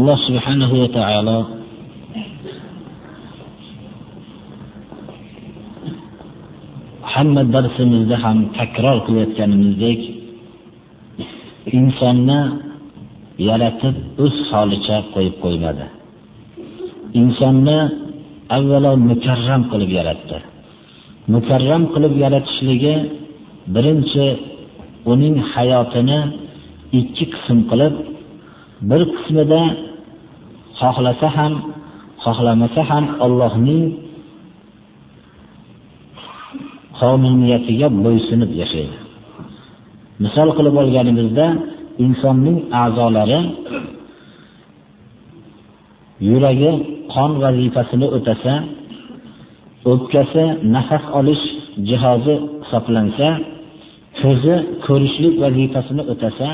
Alloh subhanahu va taolo hamma darsimizda ham takror qilayotganimizdek insonni yaratib o'z holicha qo'yib qo'ymadi. Insonni avvalo mukarram qilib yaratdi. Mukarram qilib yaratishligi birinchi uning hayotini ikki qism qilib bir qismida xohlasa ham xohlamasa ham Allohning qonuniyatiga bo'ysunib yashaydi. Misol qilib olganimizda insonning a'zolari yuragi qon vazifasini o'tasa, o'pkasi nafas olish jihozi hisoblansa, ko'zi ko'rishlik vazifasini o'tasa,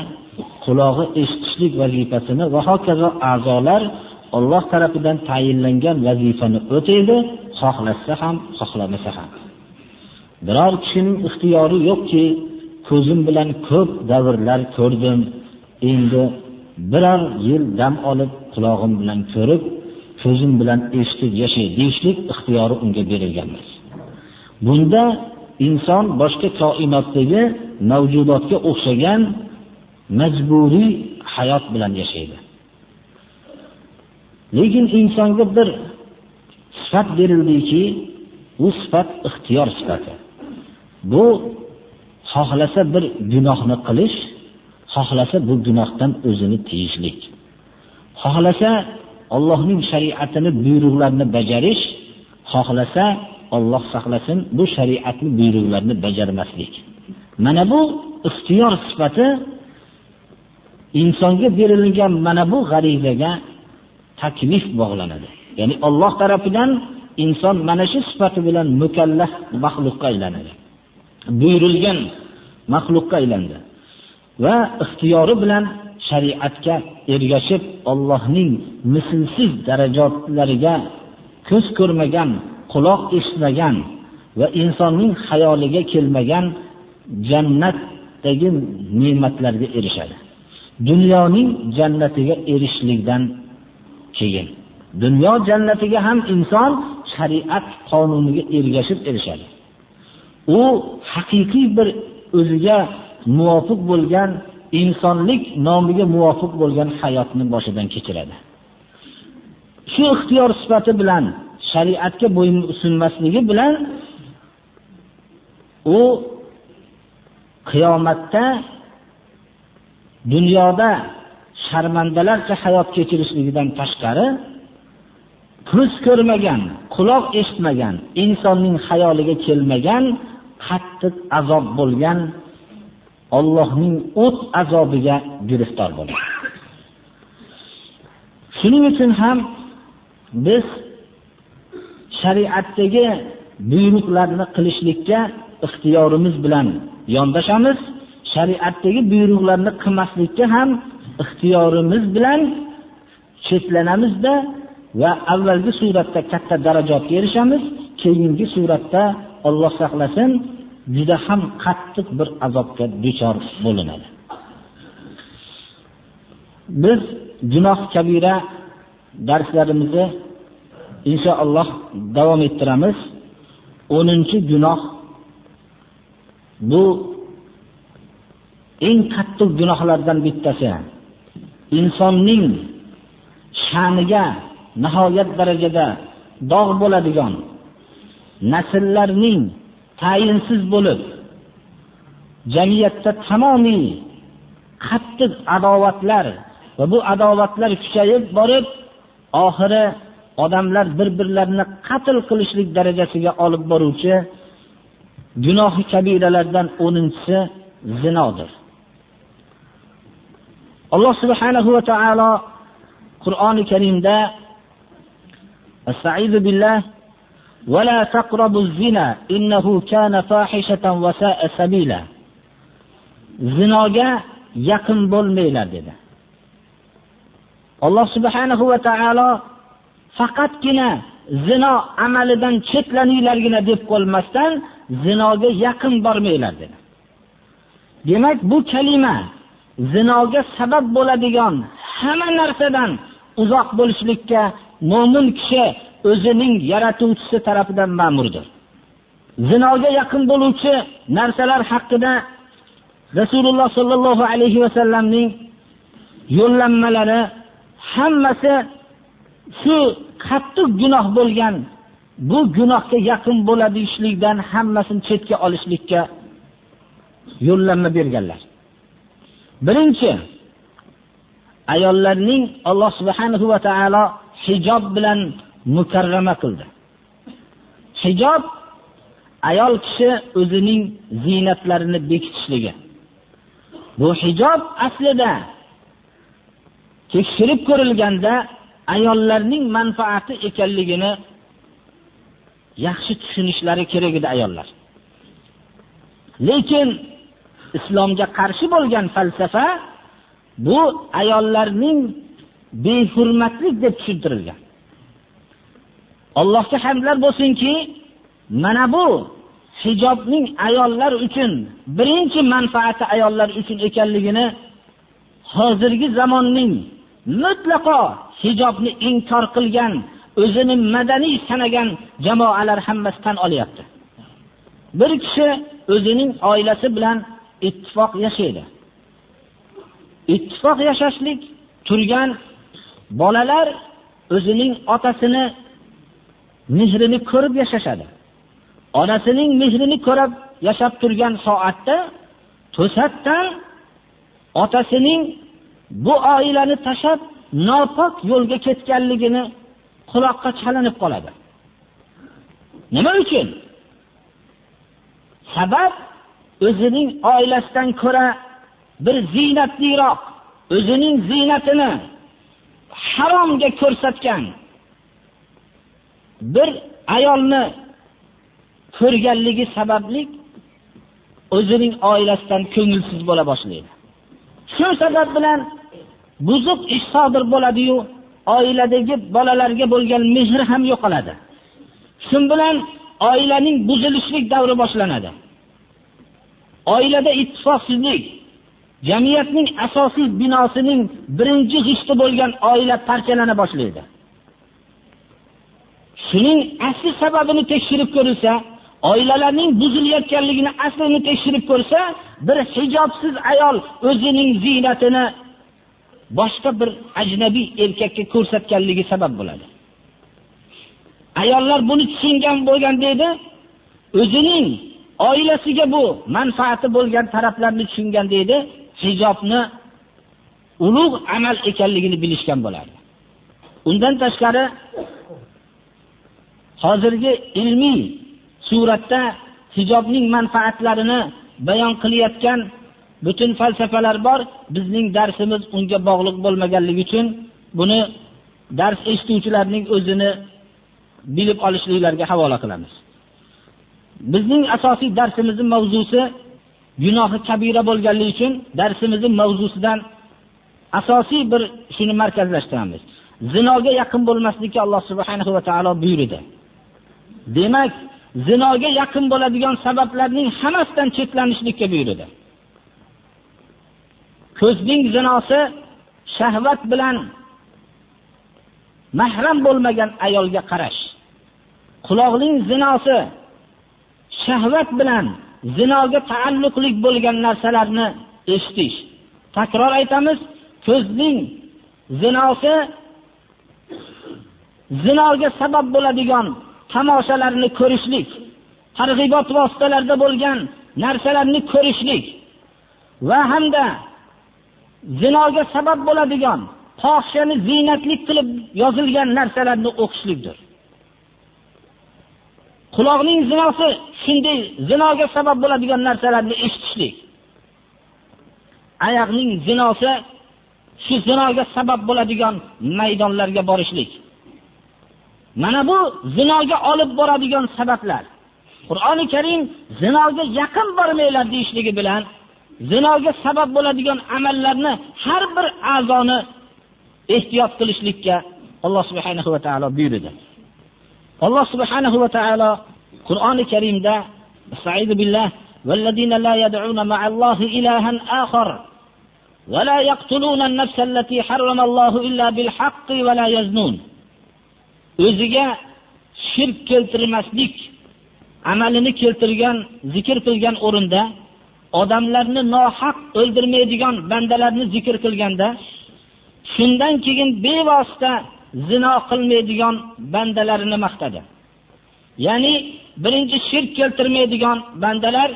qulog'i eshitishlik vazifasini va hokazo a'zolar Alloh tarafidan tayinlangan vazifani o'taydi, xohlasa ham, xohlamasa ham. Biror kishining ixtiyori yo'qki, ko'zim bilan ko'p davrlar ko'rdim, endi biror yil dam olib, quloqim bilan ko'rib, ko'zim bilan eshitib yashay deyishlik ixtiyori unga berilgan emas. Bunda inson boshqa koinotdagi mavjudotga o'xshagan majburiy hayot bilan yashaydi. Lekin insonga bir sifat berildiki, bu sifat ixtiyor sifati. Bu xohlasa bir gunohni qilish, xohlasa bu gunohdan o'zini tiyishlik. Xohlasa Allohning shariatini buyruqlarini bajarish, xohlasa Alloh saqlasin bu shariatning buyruqlarini bajarmaslik. Mana bu ixtiyor sifati insonga berilgan mana bu g'arizaga taklif bog'lanadi. Ya'ni Alloh tarafidan inson mana shu sifati bilan mukallaf maxluqqa aylanadi. Buyurilgan maxluqqa aylandi. Va ixtiyori bilan shariatga ergashib Allohning mislsiz darajalariga ko'z ko'rmagan, quloq eshitmagan va insonning xayoliga kelmagan jannatdagi ne'matlarga erishadi. Dunyoning jannatiga erishlikdan keyin dunyo jannatiga ham inson shariat qonuniga ergashib erishadi. U haqiqiy bir o'ziga muvofiq bo'lgan insonlik nomiga muvofiq bo'lgan hayotni boshidan kechiradi. Shu ixtiyor sifati bilan shariatga bo'ysunmasligi bilan u qiyomatda dunyoda sharmandalarcha hayot kechirishligidan tashqari ko'z ko'rmagan, quloq eshitmagan, insonning xayoliga kelmagan qattiq azob bo'lgan Allohning o't azobiga giriftor bo'ladi. Shuning uchun ham biz shariatdagi buyruqlarni qilishlikka ixtiyorimiz bilan yondashamiz, shariatdagi buyruqlarni qilmaslikka ham ixtiyorimiz bilan cheklanamizda va avvalgi suratda katta darajatga erishamiz, keyingi suratda Alloh saqlasin, juda ham qattiq bir azobga duchor bo'linadi. Biz gunoh kabira darslarimizni inshaalloh davom ettiramiz. 10-gunoh bu eng qattiq gunohlardan bittasi. Insonning sha'niga nihoyat darajada dog' bo'ladigan nasllarning tayinsiz bo'lib jamiyatda tamomiy qattiq adovatlar va bu adovatlar kuchayib borib oxiri odamlar bir-birlarini qatl qilishlik darajasiga olib boruvchi gunohi kabiralardan 10-si zinodir. alloh subhanahu va taolo qur'oni karimda استعيذ بالله ولا تقربوا الزنا إنه كان فاحشة وساء سبيلا zinoga yaqin bo'lmanglar dedi alloh subhanahu va taolo faqatgina zino amalidan chetlaninglargina deb qo'ymasdan zinoga yaqin bormanglar dedi demak bu kalima zinoga sabab bo'ladigan hamma narsadan uzoq bo'lishlikka mo'min kishi o'zining yaratuvchisi tarafidan ma'murdir. Zinoga yaqin bo'luvchi narsalar haqida rasululloh sollallohu alayhi vasallamning yo'llanmalari hammasi shu qattiq gunoh bo'lgan bu gunohga yaqin bo'ladiishlikdan hammasini chetga olishlikka yo'llanma berganlar. Birinchi ayollarning alloh subhanahu va taolo hijob bilan mukarrama qildi. Hijob ayol kishi o'zining ziynatlarini bekitishligi. Bu hijob aslida tekshirib ko'rilganda ayollarning manfaati ekanligini yaxshi tushunishlari kerak edi ayollar. Lekin islomga qarshi bo'lgan falsafa bu ayollarning behurmatlik deb tushuntirilgan. Allohga hamdlar bo'lsinki mana bu hijobning ayollar uchun birinchi manfaati ayollar uchun ekanligini hozirgi zamonning mutlaqo hijobni inkor qilgan o'zini madaniy sanagan jamoalar hammasi tan olyapti. Bir kishi o'zining oilasi bilan ittifoq yashaydi. Ittifoq yashashlik turgan bolalar o'zining otasini mehrini ko'rib yashashadi. Onasining mehrini ko'rib yashab turgan soatda to'satdan otasining bu oilani tashlab nopok yo'lga ketganligini quloqqa chalinib qoladi. Nima uchun? Sabab o'zining oilasidan ko'ra bir ziynatliroq o'zining ziynatini haromga ko'rsatgan bir ayolni ko'rganligi sababli o'zining oilasidan ko'ngilsiz bo'la boshlaydi. Shu sabab bilan buzuq ish sodir bo'ladiyu oiladagi bolalarga bo'lgan mehr ham yo'qoladi. Shu bilan oilaning buzilishlik davri boshlanadi. Oilada ittifoqsizlik jamiyatning asosiy binosining birinchi g'ishti bo'lgan oila parchalana boshlaydi. Shuning asli sababini tekshirib ko'rilsa oilalarning buzilayotganligini aslini tekshirib ko'rsa bir hijobsiz ayol o'zining ziynatini boshqa bir ajnabiy erkakka ko'rsatganligi sabab bo'ladi. Ayollar buni tushungan bo'lgan deydi o'zining oilasiga bu manfaati bo'lgan taraflarni tushungan deydi hijobni ulug' amal ekanligini bilishgan bo'lardi. Undan tashqari hozirgi ilmiy suratda hijobning manfaatlarini bayon qilayotgan butun falsafalar bor. Bizning darsimiz unga bog'liq bo'lmaganligi uchun buni dars eshituvchilarning o'zini bilib olishliklariga havola qilamiz. Bizning asosiy darsimizning mavzusi gunohi kabira bo'lganligi uchun darsimizning mavzusidan asosiy bir shuni markazlashtiramiz. Zinoga yaqin bo'lmaslikka alloh subhanahu va taolo buyurdi. Demak zinoga yaqin bo'ladigan sabablarning hammasidan cheklanishlikka buyurdi. Ko'zning zinosi shahvat bilan mahram bo'lmagan ayolga qarash. Quloqning zinosi shahvat bilan zinoga taalluqli bo'lgan narsalarni eshitish. Takror aytamiz ko'zning zinosi zinoga sabab bo'ladigan tomoshalarni ko'rishlik targ'ibot vositalarida bo'lgan narsalarni ko'rishlik va hamda zinoga sabab bo'ladigan fohishani ziynatlik qilib yozilgan narsalarni o'qishlikdir. Quloqning zinosi shunday zinoga sabab bo'ladigan narsalarni eshitishlik. Oyoqning zinosi shu zinoga sabab bo'ladigan maydonlarga borishlik. Mana bu zinoga olib boradigan sabablar. Qur'oni karim zinoga yaqin bormanglar deyishligi bilan zinoga sabab bo'ladigan amallarni har bir a'zoni ehtiyot qilishlikka alloh subhanahu va taolo buyurdi. alloh subhanahu va taolo qur'oni karimda billah والذين لا يدعون مع الله إلها آخر ولا يقتلون النفس التي حرم الله إلا بالحق ولا يزنون o'ziga shirk keltirmaslik amalini keltirgan zikr qilgan o'rinda odamlarni nohaq o'ldirmaydigan bandalarni zikr qilganda shundan keyin bevosita zino qilmaydigan bandalarini maqtadi. Ya'ni birinchi shirk keltirmaydigan bandalar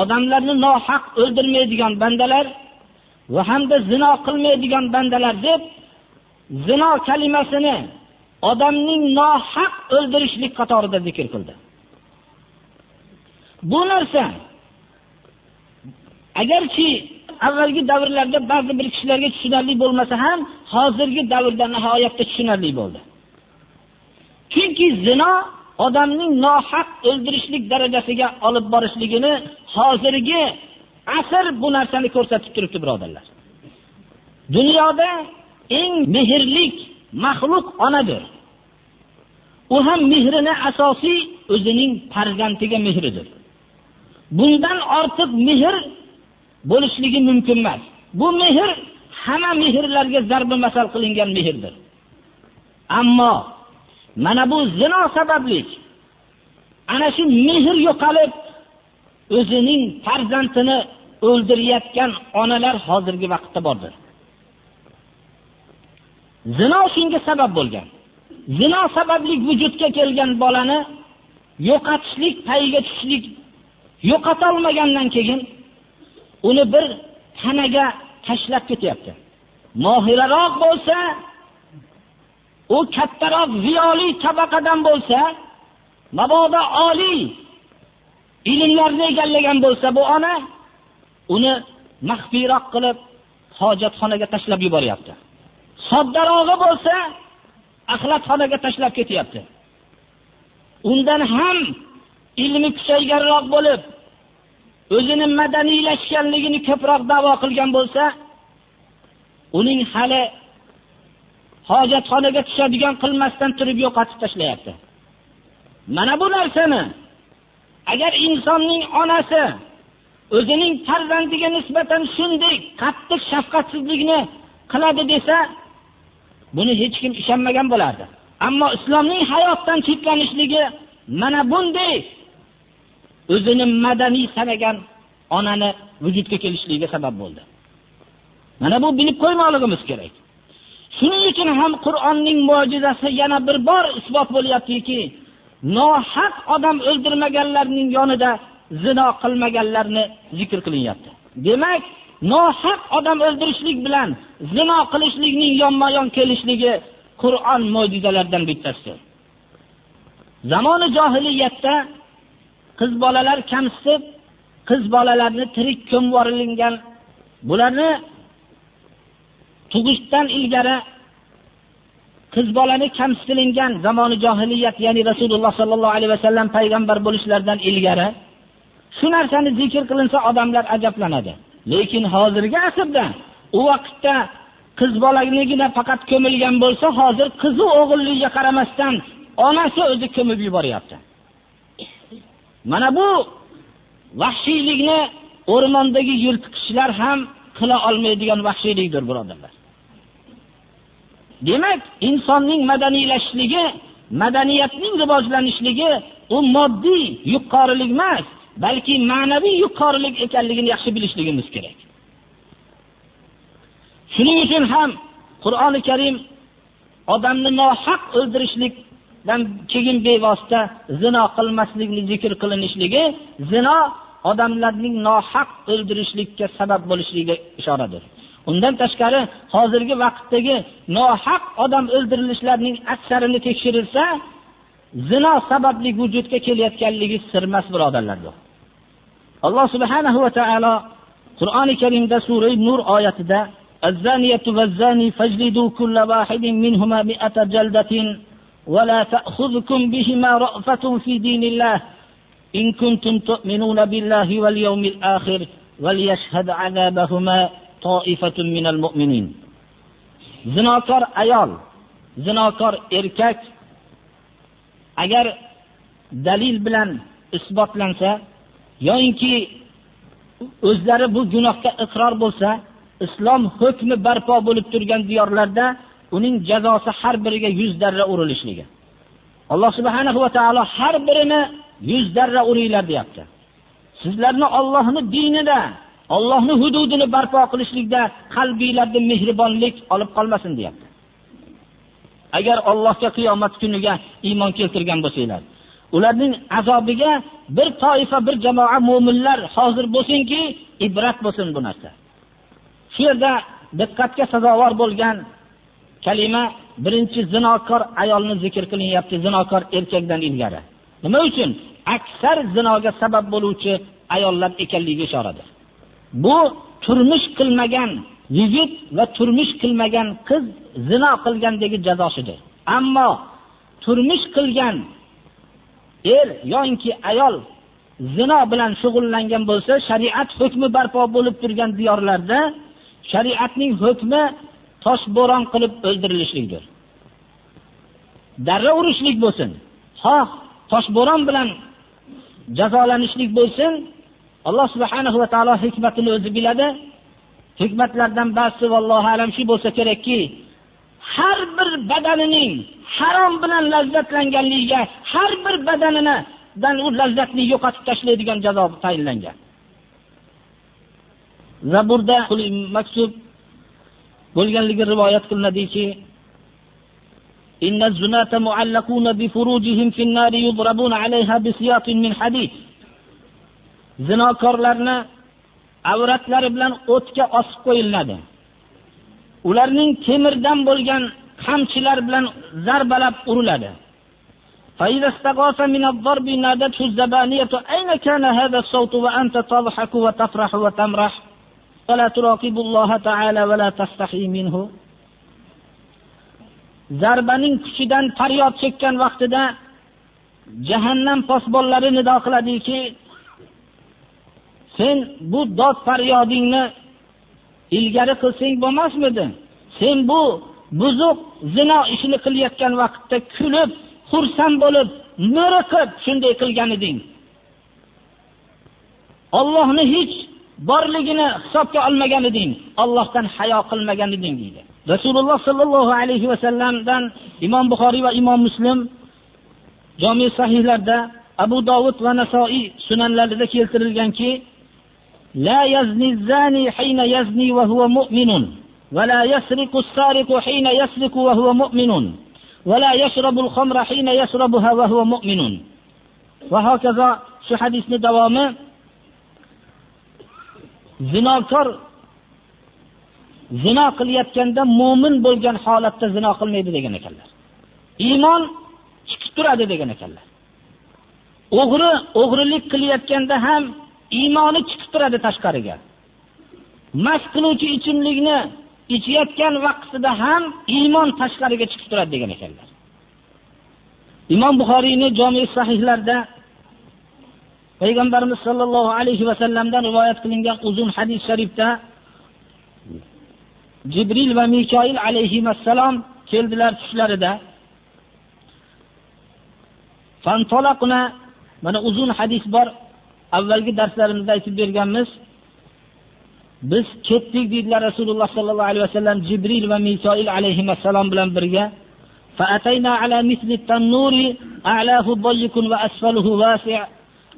odamlarni nohaq o'ldirmaydigan bandalar va hamda zino qilmaydigan bandalar deb zino kalimasini odamning nohaq o'ldirishlik qatorida zikr qildi. Bu narsa agarki avvalgi davrlarda ba'zi bir kishilarga tushunarli bo'lmasa ham hozirgi davrda nihoyatda tushunarli bo'ldi. Chunki zino odamning nohaq o'ldirishlik darajasiga olib borishligini hozirgi asr bu narsani ko'rsatib turibdi birodarlar. Dunyoda eng mehrlik maxluq onadir. U ham mehrini asosiy o'zining farzandiga mehridir. Bundan ortiq mehr bo'lishligi mumkin emas. Bu mehr hamma mehrlarga zarba masal qilingan mehrdir. Ammo mana bu zino sababli ana shu mehr yo'qolib o'zining farzandini o'ldirayotgan onalar hozirgi vaqtda bordir. Zino shunga sabab bo'lgan. Zino sababli vujudga kelgan bolani yo'qotishlik payiga tushishlik yo'qotolmagandan keyin uni bir tanaga tashlab ketyapti. Mohiraroq bo'lsa u kattaroq ziyoli tabaqadan bo'lsa mabodo oliy ilmlarni egallagan bo'lsa bu ona uni maxfiyroq qilib hojatxonaga tashlab yuboryapti. Soddarog'i bo'lsa axlatxonaga tashlab ketyapti. Undan ham ilmi kuchayganroq bo'lib o'zini madaniylashganligini ko'proq davo qilgan bo'lsa uning hali hojatxonaga tushadigan qilmasdan turib yo'qotib tashlayapti. Mana bu narsani agar insonning onasi o'zining farzandiga nisbatan shunday qattiq shafqatsizlikni qiladi desa buni hech kim ishonmagan bo'lardi. Ammo islomning hayotdan cheklanishligi mana bunday o'zini madaniy sanagan onani vujudga kelishligiga sabab bo'ldi. Mana bu bilib qo'ymoqligimiz kerak. Shuning uchun ham qur'onning mo'jizasi yana bir bor isbot bo'lyaptiki nohaq odam o'ldirmaganlarning yonida zino qilmaganlarni zikr qilinyapti. Demak nohaq odam o'ldirishlik bilan zino qilishlikning yonma yon kelishligi qur'on mo'jizalaridan bittasidir. Zamoni jahiliyatda qiz bolalar kamsitib qiz bolalarni tirik ko'mib yuborilingan bularni tug'ishdan ilgari qiz bolani kamsitilingan zamoni johiliyat ya'ni rasululloh sollallohu alayhi vasallam payg'ambar bo'lishlaridan ilgari shu narsani zikr qilinsa odamlar ajablanadi. Lekin hozirgi asrda u vaqtda qiz bolaligina faqat ko'milgan bo'lsa hozir qizi o'g'illigiga qaramasdan onasi o'zi ko'mib yuboryapti. Mana bu vahshiylikni o'rmondagi yirtqichlar ham qila olmaydigan vahshiylikdir birodarlar. Demak insonning madaniylashligi, madaniyatning rivojlanishligi u moddiy yuqorilik emas balki ma'naviy yuqorilik ekanligini yaxshi bilishligimiz kerak. Shuning uchun ham qur'oni karim odamni nohaq o'ldirishlik o'ldirishlikdan keyin bevosita zino qilmaslikni zikr qilinishligi zino odamlarning nohaq o'ldirishlikka sabab bo'lishligiga ishoradir undan tashqari hozirgi vaqtdagi nohaq odam o'ldirilishlarining aksarini tekshirilsa zino sababli vujudga kelayotganligi sirmas birodarlar bu alloh subhanahu va taolo qur'oni karimda sura nur oyatida الزانية والزاني فاجلدوا كل واحد منهما مئة جلدة ولا تأخذكم بهما رأفة في دين الله إن كنتم تؤمنون بالله واليوم الآخر وليشهد عذابهما طائفة من المؤمنين zinokor ayol zinokor erkak agar dalil bilan isbotlansa yoyinki o'zlari bu gunohga iqror bo'lsa islom hukmi barpo bo'lib turgan diyorlarda uning jazosi har biriga 100 darra urilishligi. Alloh subhanahu va taolo har birini 100 darra uringlar deyapti. Sizlarni Allohning dinida Allohning hududini barpo qilishlikda qalbinglarda mehribonlik olib qolmasin deyapti. Agar allohga qiyomat kuniga iymon keltirgan bo'lsanglar ularning azobiga bir toifa bir jamoa mu'minlar hozir bo'lsinki ibrat bo'lsin bu narsa. Shu yerda diqqatga sazovor bo'lgan kalima birinchi zinokor ayolni zikr qilinyapti zinokor erkakdan ilgari. Nima uchun? Aksar zinoga sabab bo'luvchi ayollar ekanligiga ishoradir. Bu turmush qilmagan yigit va turmush qilmagan qiz zino qilgandagi jazosidir ammo turmush qilgan er yoki ayol zino bilan shug'ullangan bo'lsa shariat hukmi barpo bo'lib turgan diyorlarda shariatning hukmi toshbo'ron qilib o'ldirilishlikdir. Darra urishlik bo'lsin. Xoh toshbo'ron bilan jazolanishlik bo'lsin. Alloh subhanahu va taolo hikmatini o'zi biladi. Hikmatlardan ba'zisi vallohu alam shu bo'lsa kerakki har bir badanining harom bilan lazzatlanganligiga har bir badanidan u lazzatni yo'qotib tashlaydigan jazo tayinlangan. Zaburda maktub bo'lganligi rivoyat qilinadiki إن الزناة معلقون بفروجهم في النار يضربون عليها بسياط من حديد zinokorlarni avratlari bilan o'tga osib qo'yiladi ularning temirdan bo'lgan qamchilar bilan zarbalab uriladi فإذا استغاث من الضرب نادته الزبانية أين كان هذا الصوت وأنت تضحك وتفرح وتمرح ولا تراقب الله تعالى ولا تستحي منه zarbaning kuchidan faryod chekkan vaqtida jahannam posbonlari nido qiladiki sen bu dod faryodingni ilgari qilsang bo'lmasmidi sen bu buzuq zino ishini qilayotgan vaqtda kulib xursand bo'lib mo'riqib shunday qilgan eding ollohni hech borligini hisobga olmagan eding ollohdan hayo qilmagan eding deydi rasululloh sollallohu alayhi vasallamdan imom buxoriy va imom muslim jomi sahihlarda abu dovud va nasoiy sunanlarida keltirilganki لا يزني الزاني حين يزني وهو مؤمن ولا يسرق السارق حين يسرق وهو مؤمن ولا يشرب الخمر حين يشربها وهو مؤمن وهكذا shu hadisni davomi zinokor zino qilayotganda mo'min bo'lgan holatda zino qilmaydi degan ekanlar. Iymon chiqib turadi degan ekanlar. O'g'ri o'g'rilik qilayotganda ham iymoni chiqib turadi tashqariga. Mast qiluvchi ichimlikni ichayotgan vaqtida ham iymon tashqariga chiqib turadi degan ekanlar. Imom buxoriyni jomi sahihlarda payg'ambarimiz sollallohu alayhi vasallamdan rivoyat qilingan uzun hadis sharifda jibril va mikoil alayhissalom keldilar tushlarida. Mana uzun hadis bor avvalgi darslarimizda aytib berganmiz. Biz ketdik deydilar rasululloh sollallohu alayhi vasallam jibril va mikoil alayhissalom bilan birga.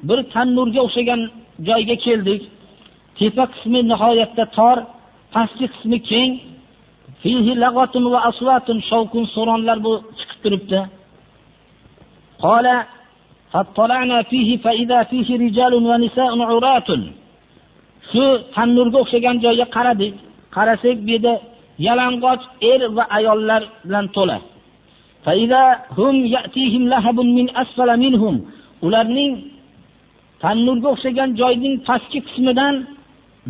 bir tannurga o'xshagan joyga keldik. Tepa qismi nihoyatda tor pastki qismi keng. Shovqin suronlar bu chiqib turibdi. Shu tannurga o'xshagan joyga qaradik. Qarasak bu yerda yalang'och er va ayollar bilan to'la. Ularning tannurga o'xshagan joyning pastki qismidan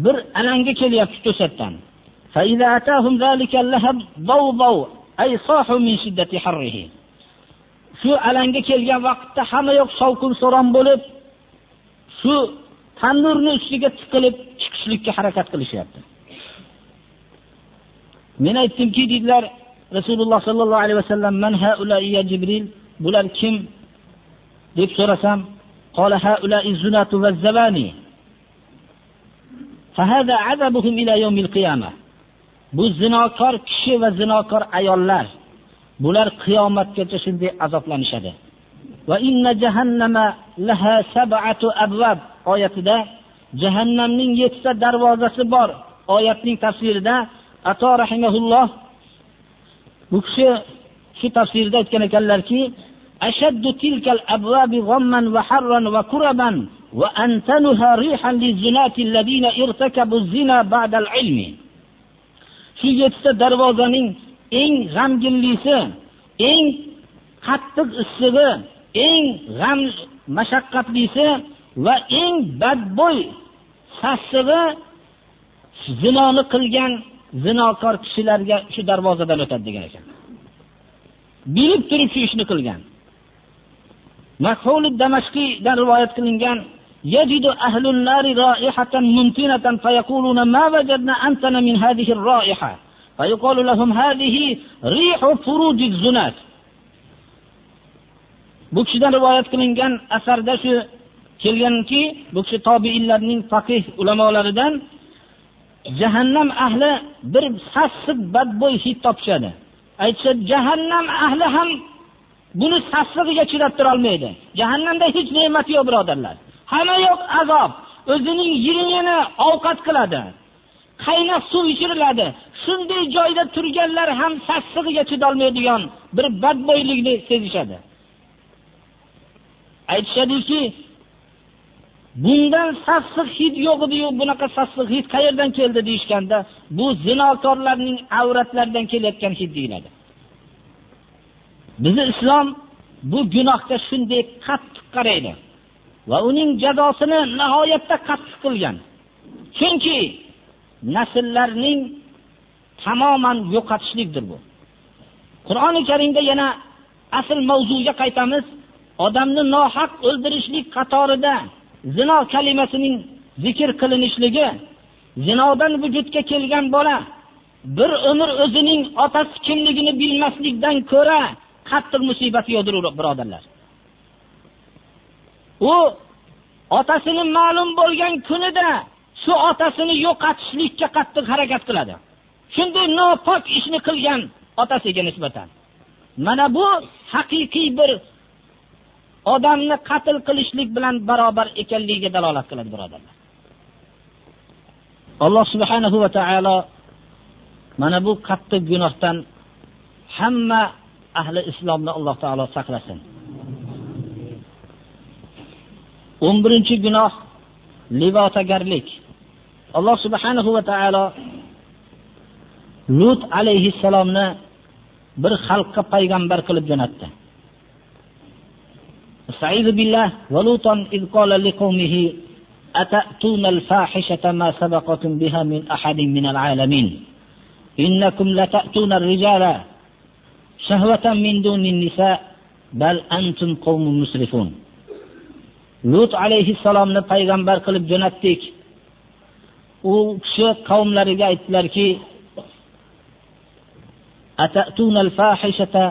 bir alanga kelyapti to'satdan. Shu alanga kelgan vaqtda hamma yoq shovqin suron bo'lib shu tannurni ustiga tiqilib chiqishlikka harakat qilishyapti. Men aytdimki dedilar rasululloh sollallohu alayhi vasallam man haula ya jibril? Bular kim? deb so'rasam قال هؤلاء الزناة والزباني فهذا عذابهم إلى يوم القيامة bu zinokor kishi va zinokor ayollar bular qiyomatgacha shunday azoblanishadi va inna jahannama laha sab'atu abwab oyatida jahannamning yettita darvozasi bor oyatning tafsirida ato rahimahulloh bu kishi shu tafsirda aytgan ekanlarki ashaddu tilkal abwabi ghamman wa harran wa kuraban wa antanuha rihan lizinati alladhina irtakabu zina ba'da al-ilmi shu yettita darvozaning eng g'amginlisi eng qattiq issig'i eng g'am mashaqqatlisi va eng badbo'y sassig'i zinoni qilgan zinokor kishilarga shu darvozadan o'tadi degan ekan. Bilib turib shu ishni qilgan. makhul damashqiydan rivoyat qilingan يجد أهل النار رائحة منتنة فيقولون ما وجدنا أنتن من هذه الرائحة فيقال لهم هذه ريح فروج الزنات bu kishidan rivoyat qilingan asarda shu kelganki bu kishi tobiinlarning faqih ulamolaridan jahannam ahli bir sassiq badbo'y hid topishadi aytishadi jahannam ahli ham buni sassig'iga chidab turolmaydi. Jahannamda hech ne'mat yo'q birodarlar. Hamma yoq azob. O'zining yiringini ovqat qiladi. Qaynoq suv ichiriladi. Shunday joyda turganlar ham sassig'iga chidolmaydigan bir badbo'ylikni sezishadi. Aytishadiki bundan sassiq hid yo'q ediyu bunaqa sassiq hid qayerdan keldi deyishganda bu zinokorlarning avratlaridan kelayotgan hid deyiladi. Bizni islom bu gunohga shunday qattiq qaraydi. Va uning jazosini nihoyatda qattiq qilgan. Chunki nasllarning tamoman yo'qotishlikdir bu. Qur'oni karimda yana asl mavzuga qaytamiz. Odamni nohaq o'ldirishlik qatorida zino kalimasining zikr qilinishligi zinodan vujudga kelgan bola bir umr o'zining otasi kimligini bilmaslikdan ko'ra qattiq musibat yo'qdir birodarlar. U otasini ma'lum bo'lgan kunida shu otasini yo'qotishlikka qattiq harakat qiladi. Shunday nopok ishni qilgan otasiga nisbatan. Mana bu haqiqiy bir odamni qatl qilishlik bilan barobar ekanligiga dalolat qiladi birodarlar. Alloh subhanahu va taolo mana bu qattiq gunohdan hamma ahli islomni alloh taolo saqlasin o'n birinchi gunoh libotagarlik alloh subhanahu va taolo lut alayhissalomni bir xalqqa payg'ambar qilib jo'natdi استعيذ بالله ولوطا إذ قال لقومه أتأتون الفاحشة ما سبقكم بها من أحد من العالمين إنكم لتأتون الرجال shahvatan min dunin nisa bal antum qawmun musrifun Lut alayhissalomni payg'ambar qilib jo'natdik. U kishi qavmlariga aytdilarki: "Atatuna al-fahishata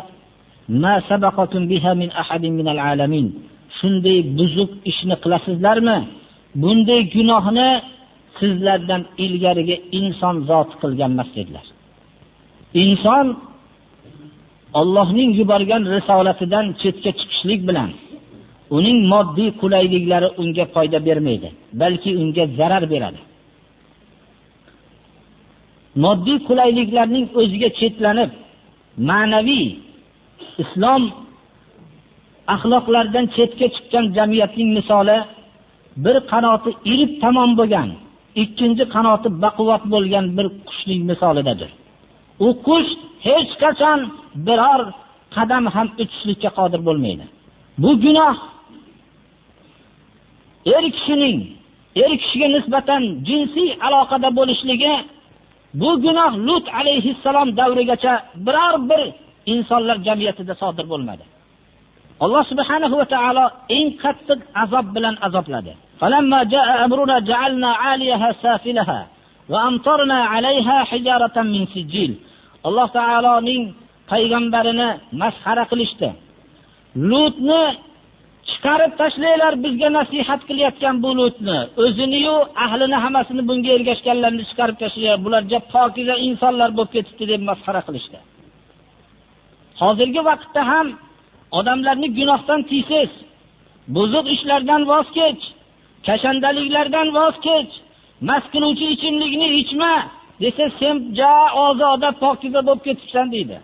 ma sabaqatun biha min ahadin min al-alamin." Shunday buzuq ishni qilasizlarmi? Bunday gunohni sizlardan ilgariga inson zoti qilgan emas dedilar. Inson Allohning yuborgan risolatidan chetga chiqishlik bilan uning moddiy qulayliklari unga foyda bermaydi balki unga zarar beradi. Moddiy qulayliklarning o'ziga chetlanib ma'naviy islom axloqlaridan chetga chiqqan jamiyatning misoli bir qanoti irib tamom bo'lgan ikkinchi qanoti baquvvat bo'lgan bir qushning misolidadir. U qush hech qachon biror qadam ham uchishlikka qodir bo'lmaydi. Bu gunoh er kishining er kishiga nisbatan jinsiy aloqada bo'lishligi bu gunoh lut alayhissalom davrigacha biror bir insonlar jamiyatida sodir bo'lmadi. Alloh subhanahu va taolo eng qattiq azob bilan azobladi. Alloh taoloning payg'ambarini masxara qilishdi. Lutni chiqarib tashlanglar bizga nasihat qilayotgan bu lutni. O'ziniyu ahlini hammasini bunga ergashganlarni chiqarib tashlanglar bular pokiza insonlar bo'lib ketibdi deb masxara qilishdi. Hozirgi vaqtda ham odamlarni gunohdan tiysiz buzuq ishlardan voz kech kashandaliklardan voz kech mast qiluvchi ichimlikni ichma desa sen ja ozoda pokiza bo'lib ketibsan deydi.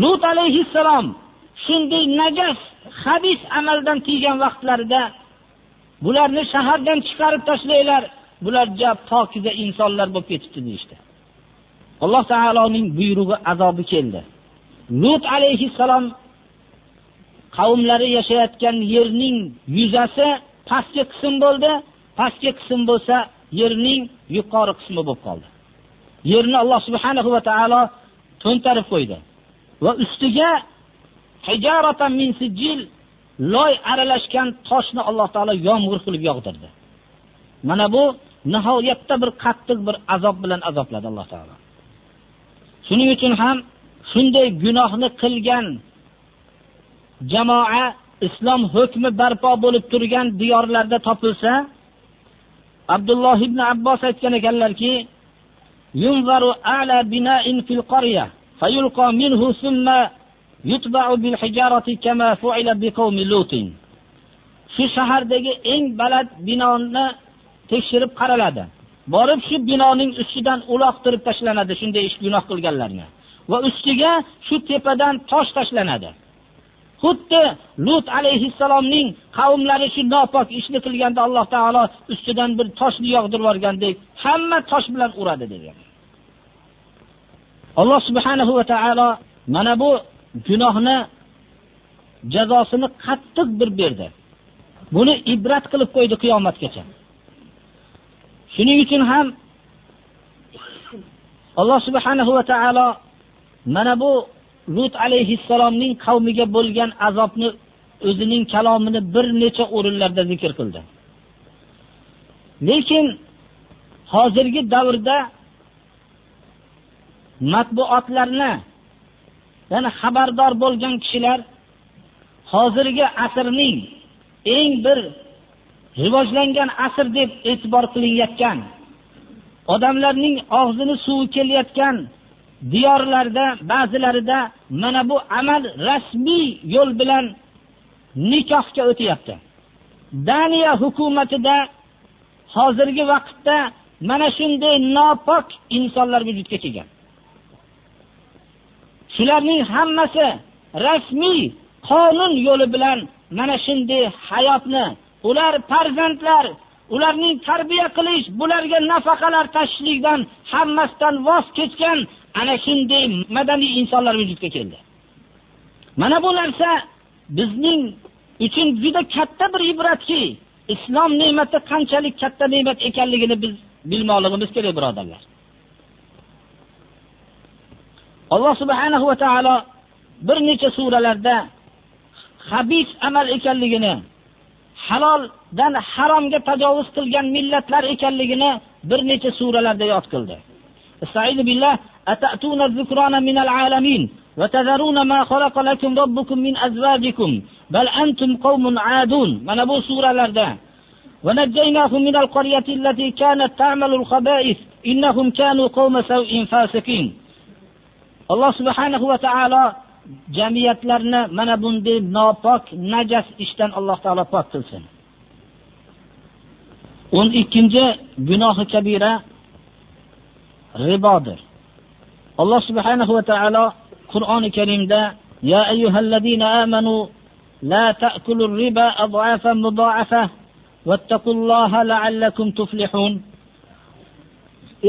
Lut alayhissalom shunday najas habis amaldan tiygan vaqtlarida bularni shahardan chiqarib tashlanglar bular ja pokiza insonlar bo'lib ketibdi deyishdi. Alloh taoloning buyrug'i azobi keldi. Lut alayhissalom qavmlari yashayotgan yerning yuzasi pastki qism bo'ldi. Pastki qism bo'lsa yerning yuqori qismi bo'lib qoldi. Yerni alloh subhanahu va taolo to'ntarib qo'ydi. Va ustiga min sijil loy aralashgan toshni alloh taolo yomg'ir qilib yog'dirdi. Mana bu nihoyatda bir qattiq bir azob bilan azobladi alloh taolo. Shuning uchun ham shunday gunohni qilgan jamoa islom hukmi barpo bo'lib turgan diyorlarda topilsa abdulloh ibn abbos aytgan ekanlarki yunzaru ala bina'in fil qarya fayulqa minhu thumma yutba'u bil hijarati kama fu'ila biqawmi Lut." shu shahardagi eng baland binoni tekshirib qaraladi. Borib shu binoning ustidan uloqtirib tashlanadi shunday ish gunoh qilganlarni va ustiga shu tepadan tosh tashlanadi. Xuddi lut alayhissalomning qavmlari shu nopok ishni qilganda alloh taolo ustidan bir toshni yog'dirib yuborgandek hamma tosh bilan uradi degan alloh subhanahu va taolo mana bu gunohni jazosini qattiq bir berdi. Buni ibrat qilib qo'ydi qiyomatgacha. Shuning uchun ham alloh subhanahu va taolo mana bu lut alayhissalomning qavmiga bo'lgan azobni o'zining kalomini bir necha o'rinlarda zikr qildi. Lekin hozirgi davrda matbuotlarni ya'ni xabardor bo'lgan kishilar hozirgi asrning eng bir rivojlangan asr deb e'tibor qilinayotgan odamlarning og'zini suvi kelayotgan diyorlarda ba'zilarida mana bu amal rasmiy yo'l bilan nikohga o'tyapti. Daniya hukumatida hozirgi vaqtda mana shunday nopok insonlar vujudga kelgan. Shularning hammasi rasmiy qonun yo'li bilan mana shunday hayotni ular farzandlar ularning tarbiya qilish bularga nafaqalar tashishlikdan hammasidan voz kechgan ana shunday madaniy insonlar vujudga keldi. Mana bu narsa bizning uchun juda katta bir ibratki islom ne'mati qanchalik katta ne'mat ekanligini biz bilmoqligimiz kerak birodarlar. Alloh subhanahu va taolo bir necha suralarda habis amal ekanligini haloldan haromga tajovuz qilgan millatlar ekanligini bir necha suralarda yod qildi. استعيذ بالله أتأتون الذكران من العالمين وتذرون ما خلق لكم ربكم من أزواجكم بل أنتم قوم عادون من أبو سورة لرده ونجيناهم من القرية التي كانت تعمل الخبائث إنهم كانوا قوم سوء فاسقين alloh subhanahu va taolo jamiyatlarni mana bunday nopok najas ishdan alloh taolo pok qilsin o'n ikkinchi gunohi kabira ribodir alloh subhanahu va taolo qur'oni karimda يا أيها الذين آمنوا لا تأكلوا الربا أضعافا مضاعفة واتقوا الله لعلكم تفلحون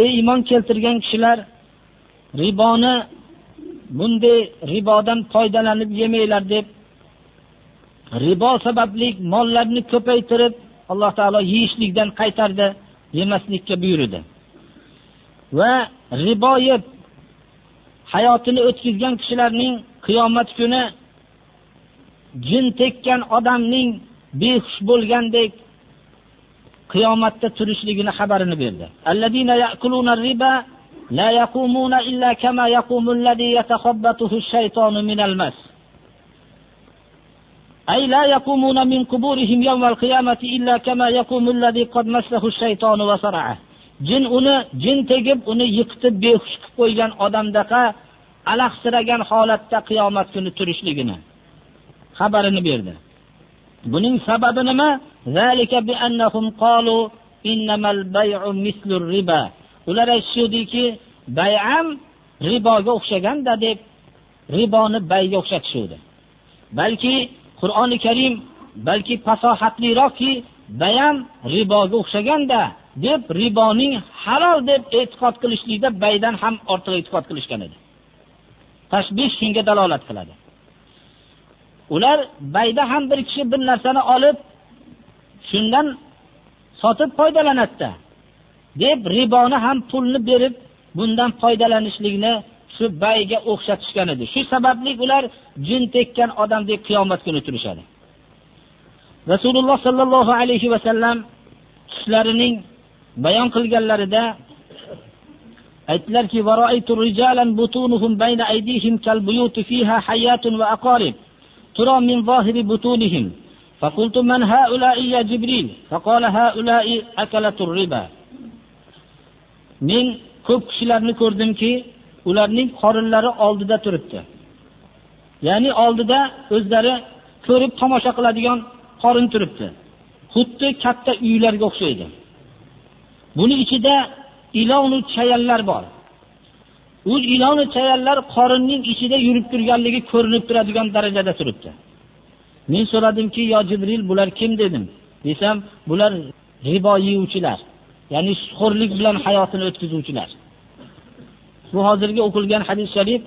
ey iymon keltirgan kishilar riboni bunday ribodan foydalanib yemanglar deb ribo sababli mollarni ko'paytirib alloh taolo yeyishlikdan qaytardi yemaslikka buyurdi. Va ribo yeb hayotini o'tkazgan kishilarning qiyomat kuni jin tekkan odamning behush bo'lgandek qiyomatda turishligini xabarini berdi. لا يقومون إلا كما يقوم الذي يتخبطه الشيطان من المس أي لا يقومون من قبورهم يوم القيامة إلا كما يقوم الذي قد مسه الشيطان وصرعه jin uni jin tegib uni yiqitib behush qilib qo'ygan odamdaqa alahsiragan holatda qiyomat kuni turishligini xabarini berdi buning sababi nima Ular aytishuvdiki bayam riboga o'xshaganda deb riboni bayga o'xshatishuvdi. Balki qur'oni karim balki fasohatliroqki bayam riboga o'xshaganda deb riboning halol deb e'tiqod qilishlikda baydan ham ortiq e'tiqod qilishgan edi. Tashbih shunga dalolat qiladi. Ular bayda ham bir kishi bir narsani olib shundan sotib foydalanadida. deb riboni ham pulni berib bundan foydalanishlikni shu bayga o'xshatishgan edi shu sababli ular jin tekkan odamdek qiyomat kuni turishadi rasululloh sollallohu alayhi vasallam tushlarining bayon qilganlarida aytdilarki ترى من ظاهر بطونهم فقلت من هؤلاء يا جبريل فقال هؤلاء أكلة الربا men ko'p kishilarni ko'rdimki ularning qorinlari oldida turibdi. Ya'ni oldida o'zlari ko'rib tomosha qiladigan qorin turibdi. Xuddi katta uylarga o'xshaydi. Buni ichida ilonu chayallar bor. U ilonu chayallar qorinning ichida yurib turganligi ko'rinib turadigan darajada turibdi. Men so'radimki yo jibril bular kim? dedim. Desam bular ribo yeyuvchilar ya'ni suxurlik bilan hayotini o'tkazuvchilar. Bu hozirgi o'qilgan hadis sharif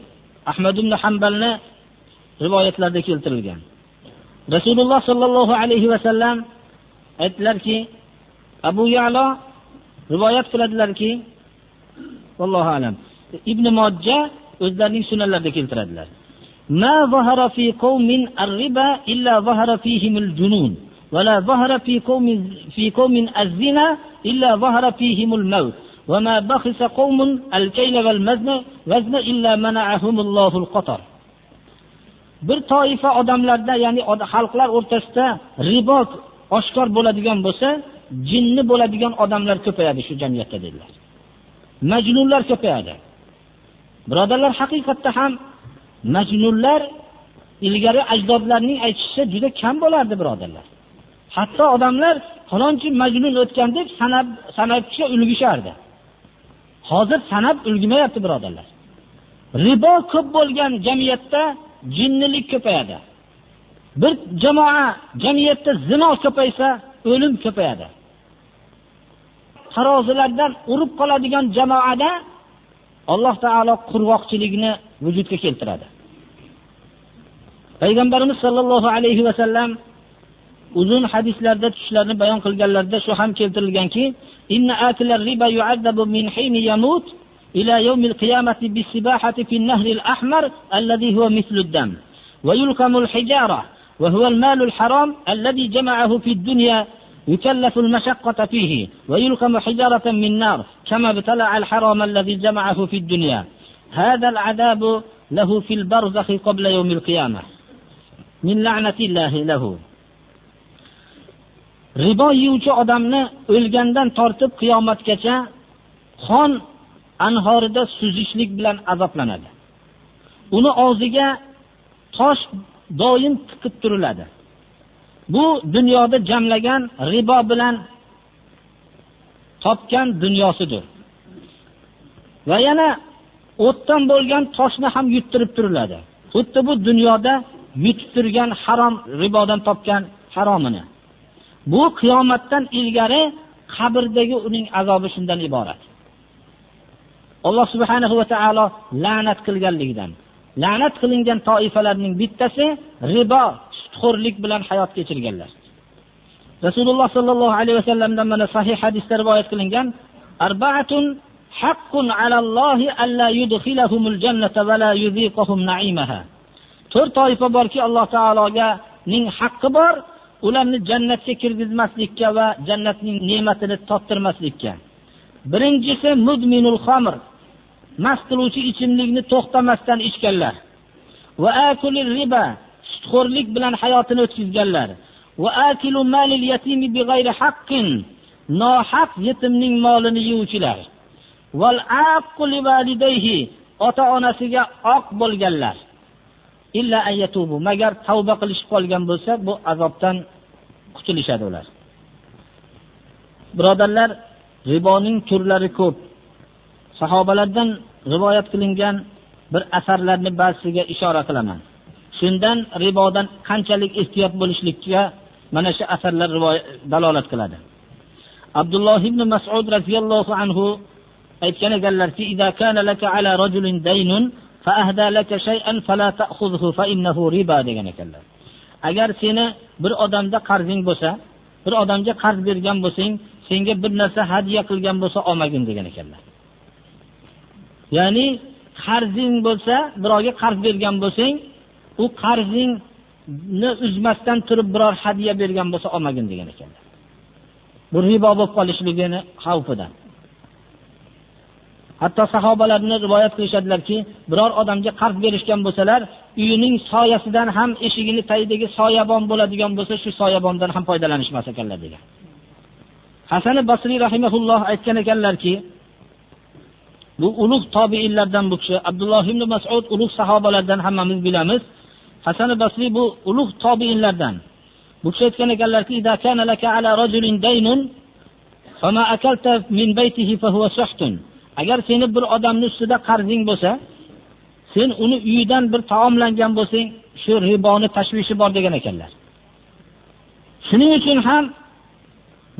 ahmad ibn hambalni rivoyatlarida keltirilgan. Rasululloh sollallohu alayhi vasallam aytdilarki abu yalo rivoyat qiladilarki allohu alam ibn mojja o'zlarining sunanlarida keltiradilar. ما ظهر في قوم الربا إلا ظهر فيهم الجنون ولا ظهر في قوم في قوم الزنا إلا ظهر فيهم الموت وما بخس قوم الكيل والمزن وزن إلا منعهم الله القطر bir toifa odamlarda ya'ni xalqlar o'rtasida ribo oshkor bo'ladigan bo'lsa jinni bo'ladigan odamlar ko'payadi shu jamiyatda dedilar majnunlar ko'payadi birodarlar haqiqatda ham majnunlar ilgari ajdodlarning aytishicha juda kam bo'lardi birodarlar Hatto odamlar falonchi majnun o'tgan deb sanab sanabga ulgishardi hozir sanab ulgmayapti birodarlar. Ribo ko'p bo'lgan jamiyatda jinnilik ko'payadi. Bir jamoa jamiyatda zino ko'paysa o'lim ko'payadi. Tarozilardan urib qoladigan jamoada alloh taolo qurg'oqchilikni vujudga keltiradi. Payg'ambarimiz sollallohu alayhi vasallam uzun hadislarda tushlarni bayon qilganlarida shu ham keltirilganki inna akilar riba yu'adabu min hini yamut ila yawmil qiyamati bisibahati fi an-nahr al-ahmar alladhi huwa mithlu ad-dam wa yulqamu al-hijara wa huwa al-mal al-haram alladhi jama'ahu fi ad-dunya يكلف المشقة فيه ويلقم حجارة من نار كما ابتلع الحرام الذي جمعه في الدنيا هذا العذاب له في البرزخ قبل يوم القيامة من لعنة الله له ribo yeyuvchi odamni o'lgandan tortib qiyomatgacha xon anhorida suzishlik bilan azoblanadi. Uni og'ziga tosh doim tiqib turiladi. Bu dunyoda jamlagan ribo bilan topgan dunyosidir. Va yana o'tdan bo'lgan toshni ham yuttirib turiladi. Xuddi bu dunyoda yutib turgan harom ribodan topgan haromini. Bu qiyomatdan ilgari qabrdagi uning azobi shundan iborat. Alloh subhanahu va taolo la'nat qilganligidan la'nat qilingan toifalarning bittasi ribo sutxo'rlik bilan hayot kechirganlar. Rasululloh sollallohu alayhi vasallamdan mana sahih hadisda rivoyat qilingan arbaatun haqqun alallohi alla yudkhilahumul jannata va la yuziqahum na'imaha. To'rt toifa borki alloh taologa ning haqqi bor ularni jannatga kirgizmaslikka va jannatning ne'matini tottirmaslikka birinchisi mudminul xamr mast qiluvchi ichimlikni to'xtamasdan ichganlar. Va akulir riba sutxo'rlik bilan hayotini o'tkazganlar. Va akilu malil yatimi big'ayri haqqin nohaq yetimning molini yeyuvchilar val aqu livalidayhi ota onasiga oq bo'lganlar. Illa ayatubu magar tavba qilishib qolgan bo'lsa bu azobdan qutulishadi ular. Birodarlar riboning turlari ko'p. Sahobalardan rivoyat qilingan bir asarlarni ba'zisiga ishora qilaman. Shundan ribodan qanchalik ehtiyot bo'lishlikka mana shu asarlar dalolat qiladi. Abdulloh ibn masud roziyallohu anhu aytgan ekanlarki degan ekanlar. Agar seni bir odamda qarzing bo'lsa bir odamga qarz bergan bo'lsang senga bir narsa hadya qilgan bo'lsa olmagin degan ekanlar. Ya'ni qarzing bo'lsa birovga qarz bergan bo'lsang u qarzingni uzmasdan turib biror hadya bergan bo'lsa olmagin degan ekanlar. Bu ribo bo'lib qolishligini xavfidan hatto sahobalarni rivoyat qilishadilarki biror odamga qarz berishgan bo'lsalar uyining soyasidan ham eshigini tagidagi soyabon bo'ladigan bo'lsa shu soyabondan ham foydalanishmas ekanlar degan. Hasan basriy rahimaulloh aytgan ekanlarki bu ulug' tobiinlardan bu kishi abdulloh ibn masud ulug' sahobalardan hammamiz bilamiz hasan basriy bu ulug' tobiinlardan. Bu kishi aytgan ekanlarki agar seni bir odamni ustida qarzing bo'lsa sen uni uyidan bir taomlangan bo'lsang shu riboni tashvishi bor degan ekanlar. Shuning uchun ham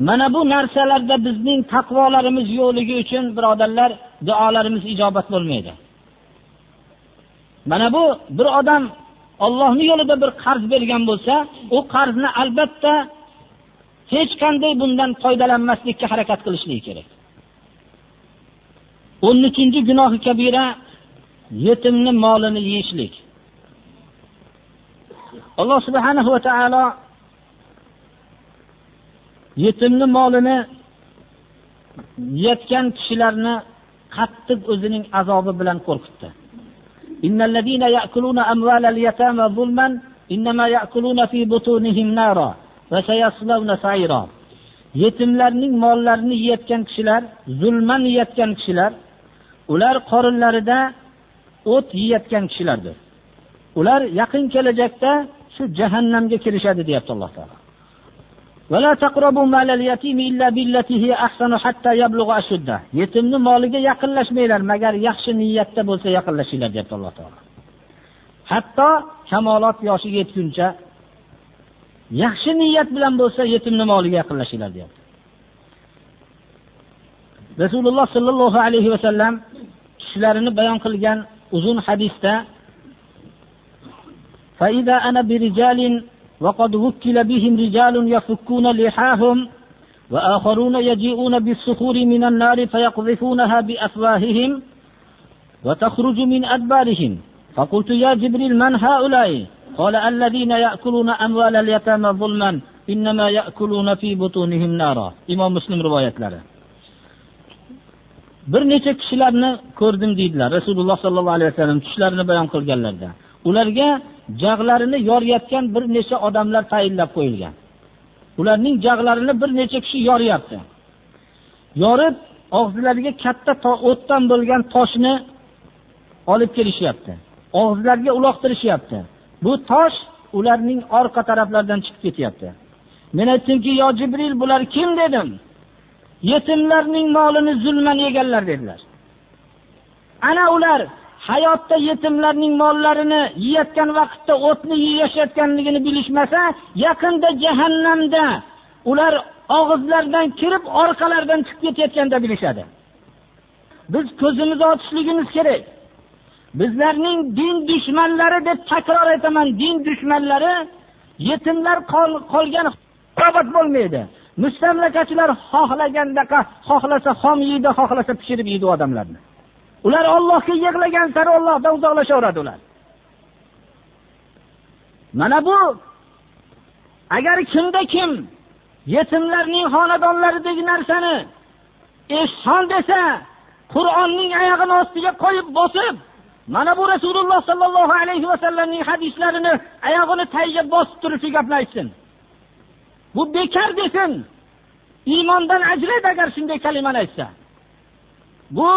mana bu narsalarda bizning taqvolarimiz yo'qligi uchun birodarlar duolarimiz ijobat bo'lmaydi. Mana bu bir odam ollohni yo'lida bir qarz bergan bo'lsa u qarzni albatta hech qanday bundan foydalanmaslikka harakat qilishligi kerak. O'n uchinchi gunohi kabira yetimni molini yeyishlik. Alloh subhanahu va taolo yetimni molini yeyotgan kishilarni qattiq o'zining azobi bilan qo'rqitdi. Yetimlarning mollarini yeyotgan kishilar zulman yeyotgan kishilar ular qorinlarida o't yeyotgan kishilardir. Ular yaqin kelajakda shu jahannamga kirishadi deyapti alloh taolo. Yetimni moliga yaqinlashmanglar magar yaxshi niyatda bo'lsa yaqinlashinglar deyapti alloh taolo. Hatto kamolot yoshiga yetguncha yaxshi niyat bilan bo'lsa yetimni moliga yaqinlashinglar deyapti. rasululloh sollallohu alayhi vasallam tushlarini bayon qilgan uzun hadisda فإذا أنا برجال وقد وكل بهم رجال يفكون لحاهم وآخرون يجيئون بالصخور من النار فيقذفونها بأفواههم وتخرج من أدبارهم فقلت يا جبريل من هؤلاء قال الذين يأكلون أموال اليتامى ظلما إنما يأكلون في بطونهم نارا إمام مسلم رواية لنا bir necha kishilarni ko'rdim deydilar. Rasululloh sollallohu alayhi vasallam tushlarini bayon qilganlarida ularga jag'larini yorayotgan bir necha odamlar tayinlab qo'yilgan. Ularning jag'larini bir necha kishi yoryapti. Yorib og'zilariga katta o'tdan bo'lgan toshni olib kelishyapti. Og'zilariga uloqtirishyapti. Bu tosh ularning orqa taraflaridan chiqib ketyapti. Men aytdimki yo jibril bular kim? dedim. Yetimlarning molini zulman yeganlar dedilar. Ana ular hayotda yetimlarning mollarini yeyotgan vaqtda o'tni yeyishayotganligini bilishmasa yaqinda jahannamda ular og'izlaridan kirib orqalaridan chiqib ketayotganda bilishadi. Biz ko'zimizni ochishligimiz kerak. Bizlarning din dushmanlari deb takror aytaman din dushmanlari yetimlar qolgan qol bo'lmaydi. Mustamlakachilar xohlagandaqa xohlasa xom yeydi xohlasa pishirib yeydi odamlarni. Ular ollohga yig'lagan sari ollohdan uzoqlashaveradi ular. Mana bu agar kimda kim yetimlarning xonadonlaridagi narsani ehson desa qur'onning oyog'ini ostiga qo'yib bosib mana bu rasululloh sollallohu alayhi vasallamning hadislarini oyog'ini tagiga bosib turib shu gapni aytsin. Bu bekor desin. Iymondan ajraydi agar shunday kalimani aytsa. Bu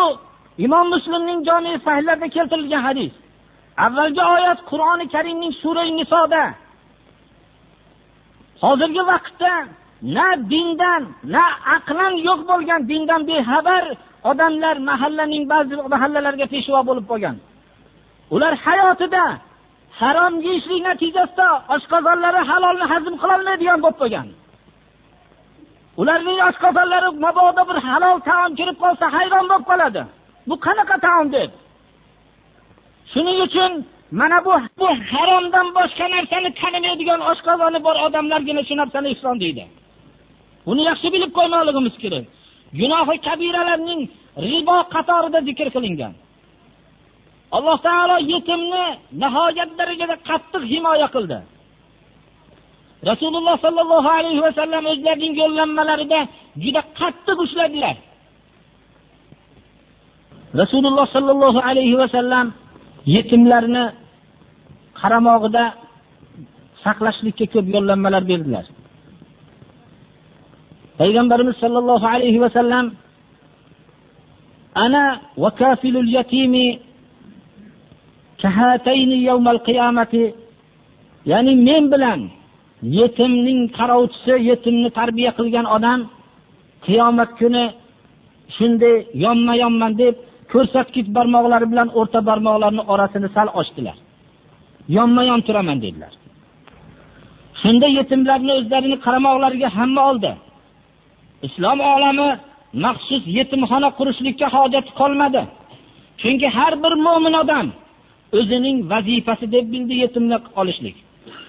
imom muslimning jami sahillarida keltirilgan hadis. Avvalgi oyat qur'oni karimning sura nisoda. Hozirgi vaqtda na dindan na aqlan yo'q bo'lgan dindan bexabar odamlar mahallaning ba'zi mahallalarga peshvo bo'lib qolgan. Ular hayotida harom yeyishlik natijasida oshqozonlari halolni hazm qilolmaydigan bo'lib qolgan ularning oshqozonlari mabodo bir halol taom kirib qolsa hayron bo'lib qoladi. Bu qanaqa taom deb? Shuning uchun mana bu bu haromdan boshqa narsani tanimaydigan oshqozoni bor odamlargina shu narsani islom deydi. Buni yaxshi bilib qo'ymoqligimiz kerak. Gunohi kabiralarning ribo qatorida zikr qilingan. Alloh taolo yetimni nihoyat darajada qattiq himoya qildi. Rasululloh sollallohu alayhi vasallam o'zlarining yo'llanmalarida juda qattiq ushladilar. Rasululloh sollallohu alayhi vasallam yetimlarni qaramog'ida saqlashlikka ko'p yo'llanmalar berdilar. Payg'ambarimiz sollallohu alayhi vasallam ana vakafilul yatimi ya'ni men bilan yetimning qarovchisi yetimni tarbiya qilgan odam qiyomat kuni shunday yonma yonman deb ko'rsatkich barmoqlari bilan o'rta barmoqlarini orasini sal ochdilar. Yonma yon turaman dedilar. Shunda yetimlarni o'zlarini qaramoqlariga hamma oldi. Islom olami maxsus yetimxona qurishlikka hojati qolmadi. Chunki har bir mo'min odam o'zining vazifasi deb bildi yetimni olishlik.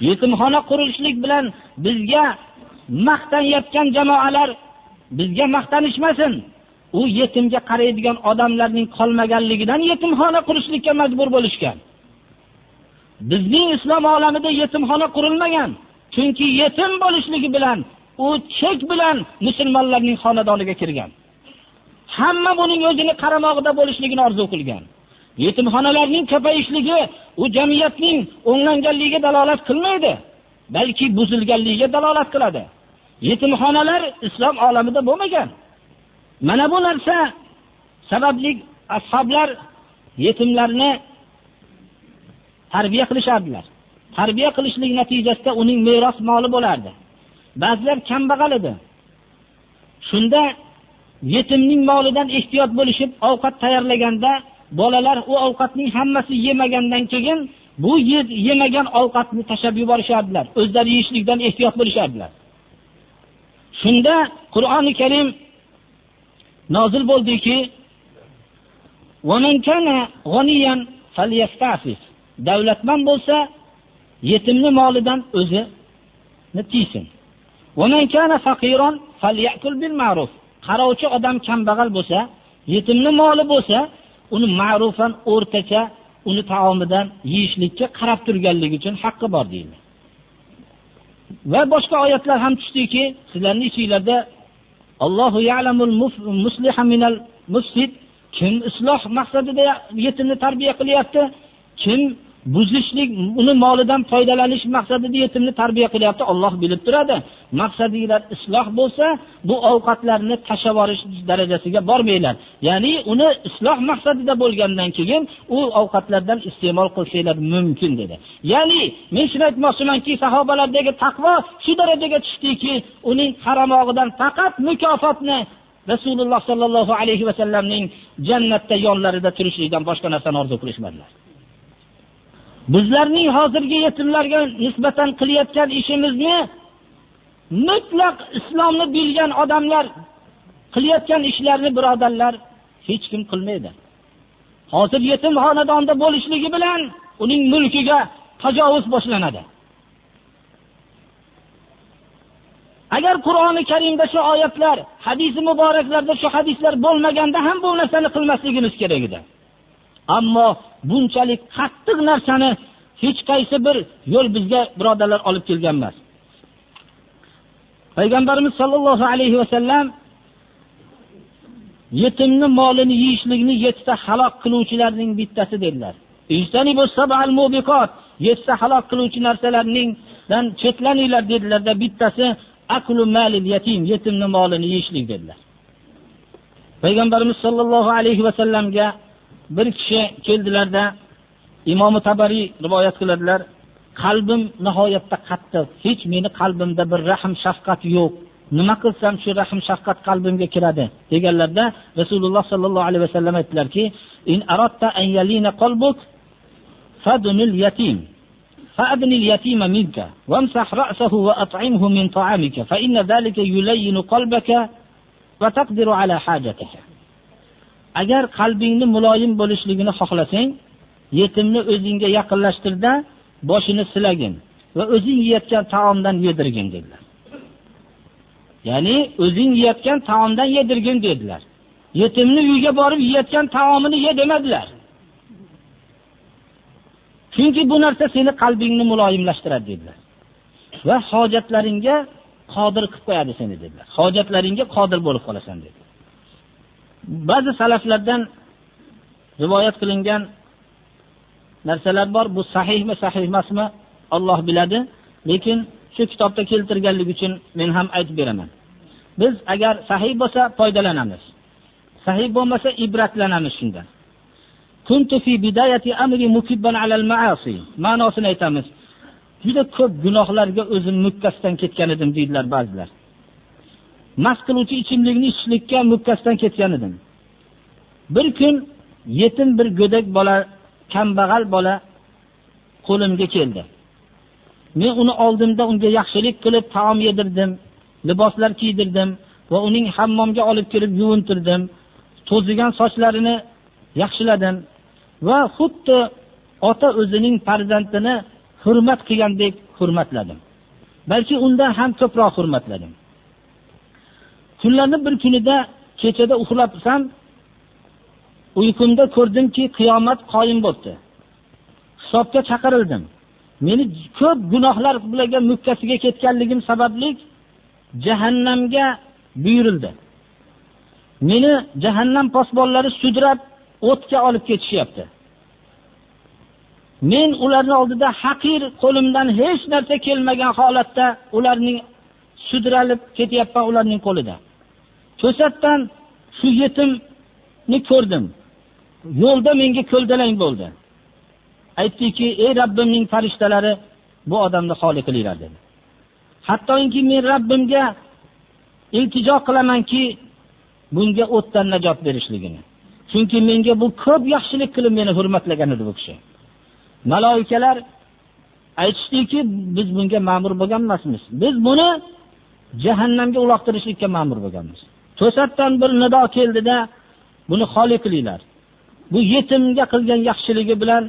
Yetimxona qurilishlik bilan bizga maqtanyotgan jamoalar bizga maqtanishmasin. U yetimga qaraydigan odamlarning qolmaganligidan yetimxona qurishlikka majbur bo'lishgan. Bizning islom olamida yetimxona qurilmagan chunki yetim bo'lishligi bilan u chek bilan musulmonlarning xonadoniga kirgan. Hamma buning o'zini qaramog'ida bo'lishligini orzu qilgan. Yetimxonalarning ko'payishligi u jamiyatning o'nglanganligiga dalolat qilmaydi balki buzilganligiga dalolat qiladi. Yetimxonalar islom olamida bo'lmagan. Mana bu narsa sababli ashoblar yetimlarni tarbiya qilishardilar. Tarbiya qilishlik natijasida uning meros moli bo'lardi. Ba'zilar kambag'al edi. Shunda yetimning molidan ehtiyot bo'lishib ovqat tayyorlaganda bolalar u ovqatning hammasi yemagandan keyin bu yemagan ovqatni tashlab yuborishardilar. O'zlari yeyishlikdan ehtiyot bo'lishardilar. Shunda qur'oni karim nozil bo'ldiki davlatman bo'lsa yetimni molidan o'zini tiysin. Qarovchi odam kambag'al bo'lsa yetimni moli bo'lsa uni ma'rufan o'rtacha uni taomidan yeyishlikka qarab turganligi uchun haqqi bor deyildi va boshqa oyatlar ham tushdiki sizlarni ichinglarda allohu ya'lamul musliha minal mufsid kim isloh maqsadida yetimni tarbiya qilyapti kim buzishlik uni molidan foydalanish maqsadida yetimni tarbiya qilyapti. Olloh bilib turadi. Maqsadinglar isloh bo'lsa bu ovqatlarni tashlab yuborish darajasiga bormanglar. Ya'ni uni isloh maqsadida bo'lgandan keyin u ovqatlardan iste'mol qilsanglar mumkin dedi. Ya'ni men shuni aytmoqchimanki sahobalardagi taqvo shu darajaga tushdiki uning qaramog'idan faqat mukofotni rasululloh sollallohu alayhi vasallamning jannatda yonlarida turishlikdan boshqa narsani orzu qilishmadilar. Bizlarning hozirgi yetimlarga nisbatan qilayotgan ishimizni mutlaq islomni bilgan odamlar qilayotgan ishlarni birodarlar hech kim qilmaydi. Hozir yetim xonadonda bo'lishligi bilan uning mulkiga tajovuz boshlanadi. Agar qur'oni karimda shu oyatlar hadisi muboraklarda shu hadislar bo'lmaganda ham bu narsani qilmasligimiz kerak edi. Ammo bunchalik qattiq narsani hech qaysi bir yo'l bizga birodarlar olib kelgan emas payg'ambarimiz sollallohu alayhi vasallam yetimni molini yeyishlikni yettita halok qiluvchilarning bittasi dedilar. Yettita halok qiluvchi narsalarningdan chetlaninglar dedilarda bittasi aklu malil yatim yetimni molini yeyishlik dedilar. Payg'ambarimiz sollallohu alayhi vasallamga bir kishi keldilarda imomi tabariy rivoyat qiladilar qalbim nihoyatda qattiq hech meni qalbimda bir rahm shafqat yo'q nima qilsam shu rahm shafqat qalbimga kiradi deganlarda rasululloh sollallohu alayhi vasallam aytdilarki in aradta an yalina qalbuk fadunil yatim فأدن اليتيم منك وامسح رأسه وأطعمه من طعامك فإن ذلك يلين قلبك وتقدر على حاجتك agar qalbingni muloyim bo'lishligini xohlasang yetimni o'zingga yaqinlashtirda boshini silagin va o'zing yeyotgan taomdan yedirgin dedilar. Ya'ni o'zing yeyotgan taomdan yedirgin dedilar. Yetimni uyiga borib yeyotgan taomini ye demadilar chunki bu narsa seni qalbingni muloyimlashtiradi dedilar. Va hojatlaringga qodir qilib qo'yadi seni dedilar. Hojatlaringga qodir bo'lib qolasan dedilar. Ba'zi salaflardan rivoyat qilingan narsalar bor. Bu sahihmi sahih emasmi olloh biladi. Lekin shu kitobda keltirganligi uchun men ham aytib beraman. Biz agar sahih bo'lsa foydalanamiz. Sahih bo'lmasa ibratlanamiz shundan. Ma'nosini aytamiz. Juda ko'p gunohlarga o'zim mukkasidan ketgan edim deydilar ba'zilar. Mast qiluvchi ichimlikni ichishlikka mukkasidan ketgan edim. Bir kun yetim bir go'dak bola kambag'al bola qo'limga keldi. Men uni oldimda unga yaxshilik qilib taom yedirdim liboslar kiydirdim va uning hammomga olib kirib yuvintirdim. To'zigan sochlarini yaxshiladim va xuddi ota o'zining farzandini hurmat qilgandek hurmatladim. Balki undan ham ko'proq hurmatladim. Kunlarni bir kunida kechada uxlabsam uyqumda ko'rdimki qiyomat qoyim bo'libdi. Hisobga chaqirildim. Meni ko'p gunohlar bilan mukkasiga ketganligim sababli jahannamga buyurildi. Meni jahannam posbonlari sudrab o'tga olib ketishyapti. Men ularni oldida haqir qo'limdan hech narsa kelmagan holatda ularning sudralib ketyapman ularning qo'lida. To'satdan shu yetimni ko'rdim. Yo'lda menga ko'ldalang bo'ldi. Aytdiki ey robbimning farishtalari bu odamni xoli qilinglar dedi. Hattoki men robbimga iltijo qilamanki bunga o'tdan najot berishligini. Chunki menga bu ko'p yaxshilik qilib meni hurmatlagan edi bu kishi. Maloikalar aytishdiki biz bunga ma'mur bo'lgan emasmiz biz buni jahannamga uloqtirishlikka ma'mur bo'lganmiz. To'satdan bir nido keldida buni xoli qilinglar. Bu yetimga qilgan yaxshiligi bilan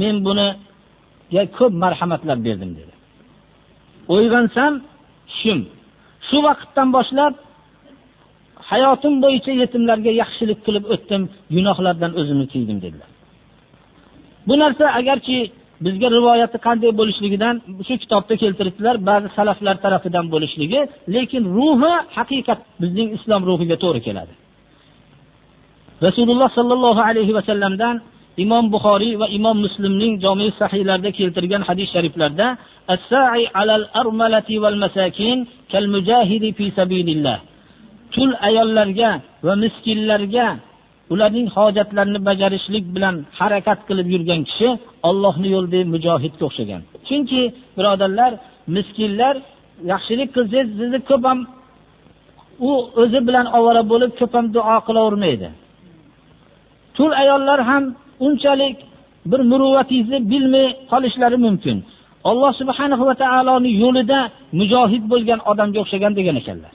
men buniga ko'p marhamatlar berdim dedi. O'yg'ansam tushim shu vaqtdan boshlab hayotim bo'yicha yetimlarga yaxshilik qilib o'tdim gunohlardan o'zimni tiydim dedilar. Bu narsa agarki bizga rivoyati qanday bo'lishligidan shu kitobda keltiribdilar ba'zi salaflar tarafidan bo'lishligi. Lekin ruhi haqiqat bizning islom ruhiga to'g'ri keladi. Rasululloh sollallohu alayhi vasallamdan imom buxoriy va imom muslimning jomi sahiylarida keltirgan hadis shariflarda tul ayollarga va miskinlarga ularning hojatlarini bajarishlik bilan harakat qilib yurgan kishi ollohni yo'lida mujohidga o'xshagan. Chunki birodarlar miskinlar yaxshilik qilsangiz sizni ko'p ham u o'zi bilan ovora bo'lib ko'p ham duo qilavermaydi. Tul ayollar ham unchalik bir muruvvatingizni bilmay qolishlari mumkin. Alloh subhanahu va taoloni yo'lida mujohid bo'lgan odamga o'xshagan degan ekanlar.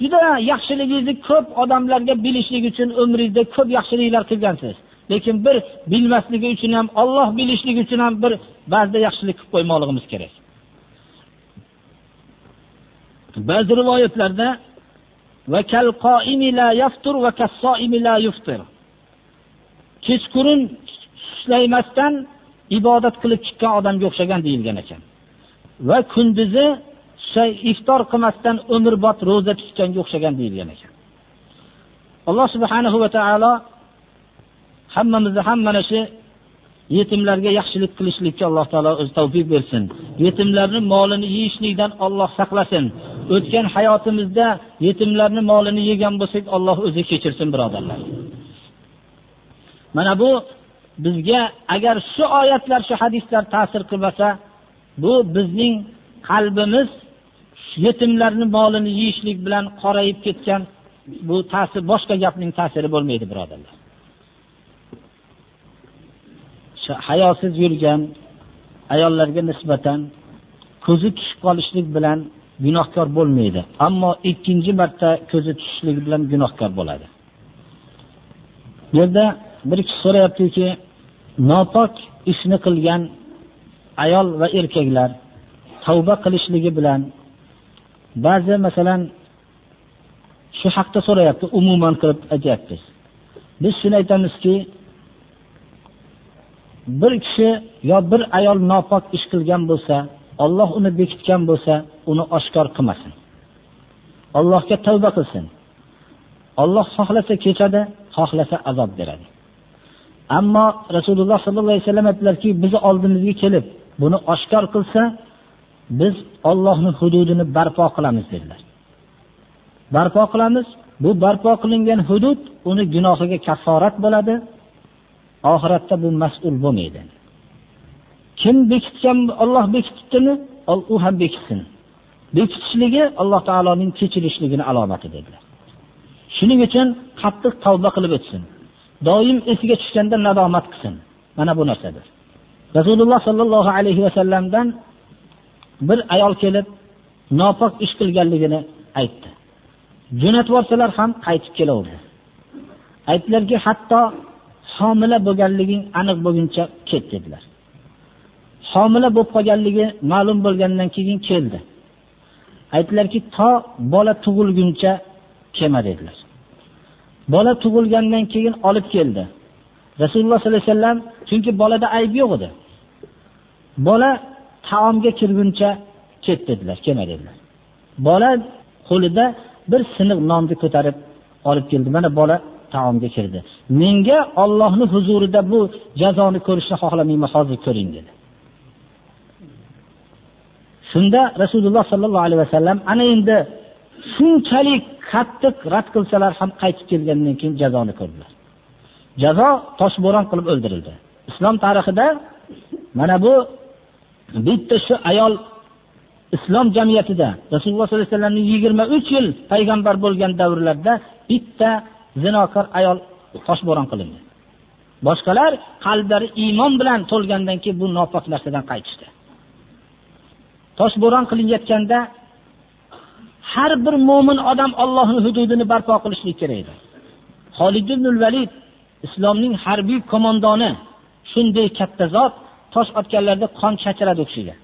Juda yaxshiligingizni ko'p odamlarga bilishlik uchun umringizda ko'p yaxshiliklar qilgansiz lekin bir bilmasligi uchun ham olloh bilishligi uchun ham bir ba'zida yaxshilik qilib qo'ymoqligimiz kerak. Ba'zi rivoyatlarda kechqurun suslaymasdan ibodat qilib chiqqan odamga o'xshagan deyilgan ekan. Va kunduzi iftor qilmasdan umrbod ro'za tutganga o'xshagan deyilgan ekan. Alloh subhanahu va taolo hammamizni ham mana shu yetimlarga yaxshilik qilishlikka alloh taolo o'zi tavfiq bersin. Yetimlarni molini yeyishlikdan olloh saqlasin. O'tgan hayotimizda yetimlarni molini yegan bo'lsak olloh o'zi kechirsin birodarlar. Mana bu bizga agar shu oyatlar shu hadislar ta'sir qilmasa bu bizning qalbimiz yetimlarni molini yeyishlik bilan qorayib ketgan bu ta'sir boshqa gapning ta'siri bo'lmaydi birodarlar. Hayosiz yurgan ayollarga nisbatan ko'zi tushib qolishlik bilan gunohkor bo'lmaydi ammo ikkinchi marta ko'zi tushishlik bilan gunohkor bo'ladi. Bu yerda bir kishi so'rayaptiki nopok ishni qilgan ayol va erkaklar tavba qilishligi bilan ba'zi masalan shu haqda so'rayapti umuman qilib aytyapmiz. Biz shuni aytamizki bir kishi yo bir ayol nopok ish qilgan bo'lsa olloh uni bekitgan bo'lsa uni oshkor qilmasin. Allohga tavba qilsin. Olloh xohlasa kechadi xohlasa azob beradi. Ammo rasululloh sollallohu alayhi vasallam aytdilarki bizni oldimizga kelib buni oshkor qilsa biz ollohni hududini barpo qilamiz dedilar. Barpo qilamiz. Bu barpo qilingan hudud uni gunohiga kafforat bo'ladi. Oxiratda bu mas'ul bo'lmaydi. Kim bekitgan olloh bekitibdimi u ham bekitsin. Bekitishligi alloh taoloning kechirishligini alomati dedilar. Shuning uchun qattiq tavba qilib o'tsin. Doim esiga tushganda nadomat qilsin. Mana bu narsadir. Rasululloh sollallohu alayhi vasallamdan bir ayol kelib nopok ish qilganligini aytdi. Jo'natib yuborsalar ham qaytib kelaverdi aytdilarki hatto homila bo'lganliging aniq bo'lguncha ket dedilar. Homila bo'lib qolganligi ma'lum bo'lgandan keyin keldi. Aytdilarki to bola tug'ilguncha kelma dedilar. Bola tug'ilgandan keyin olib keldi. Rasululloh sollallohu alayhi vasallam chunki bolada ayb yo'q edi. Bola taomga kirguncha ket dedilar kelma dedilar. Bola qo'lida bir siniq nonni ko'tarib olib keldi. Mana bola taomga kirdi. Menga ollohni huzurida bu jazoni ko'rishni xohlamayman hozir ko'ring dedi. Shunda rasululloh sollallohu alayhi vasallam ana endi shunchalik qattiq rad qilsalar ham qaytib kelgandan keyin jazoni ko'rdilar. Jazo toshbo'ron qilib o'ldirildi. Islom tarixida mana bu bitta shu ayol islom jamiyatida rasululloh sollallohu alayhi vasallamning yigirma uch yil payg'ambar bo'lgan davrlarda bitta zinokor ayol toshbo'ron qilindi. Boshqalar qalblari iymon bilan to'lgandan keyin bu nopok narsadan qaytishdi. Toshbo'ron qilinayotganda har bir mo'min odam ollohni hududini barpo qilishlik kerak edi. Holid ibn valid islomning harbiy qo'mondoni shunday katta zot tosh otganlarda qon chachiradi u kishiga.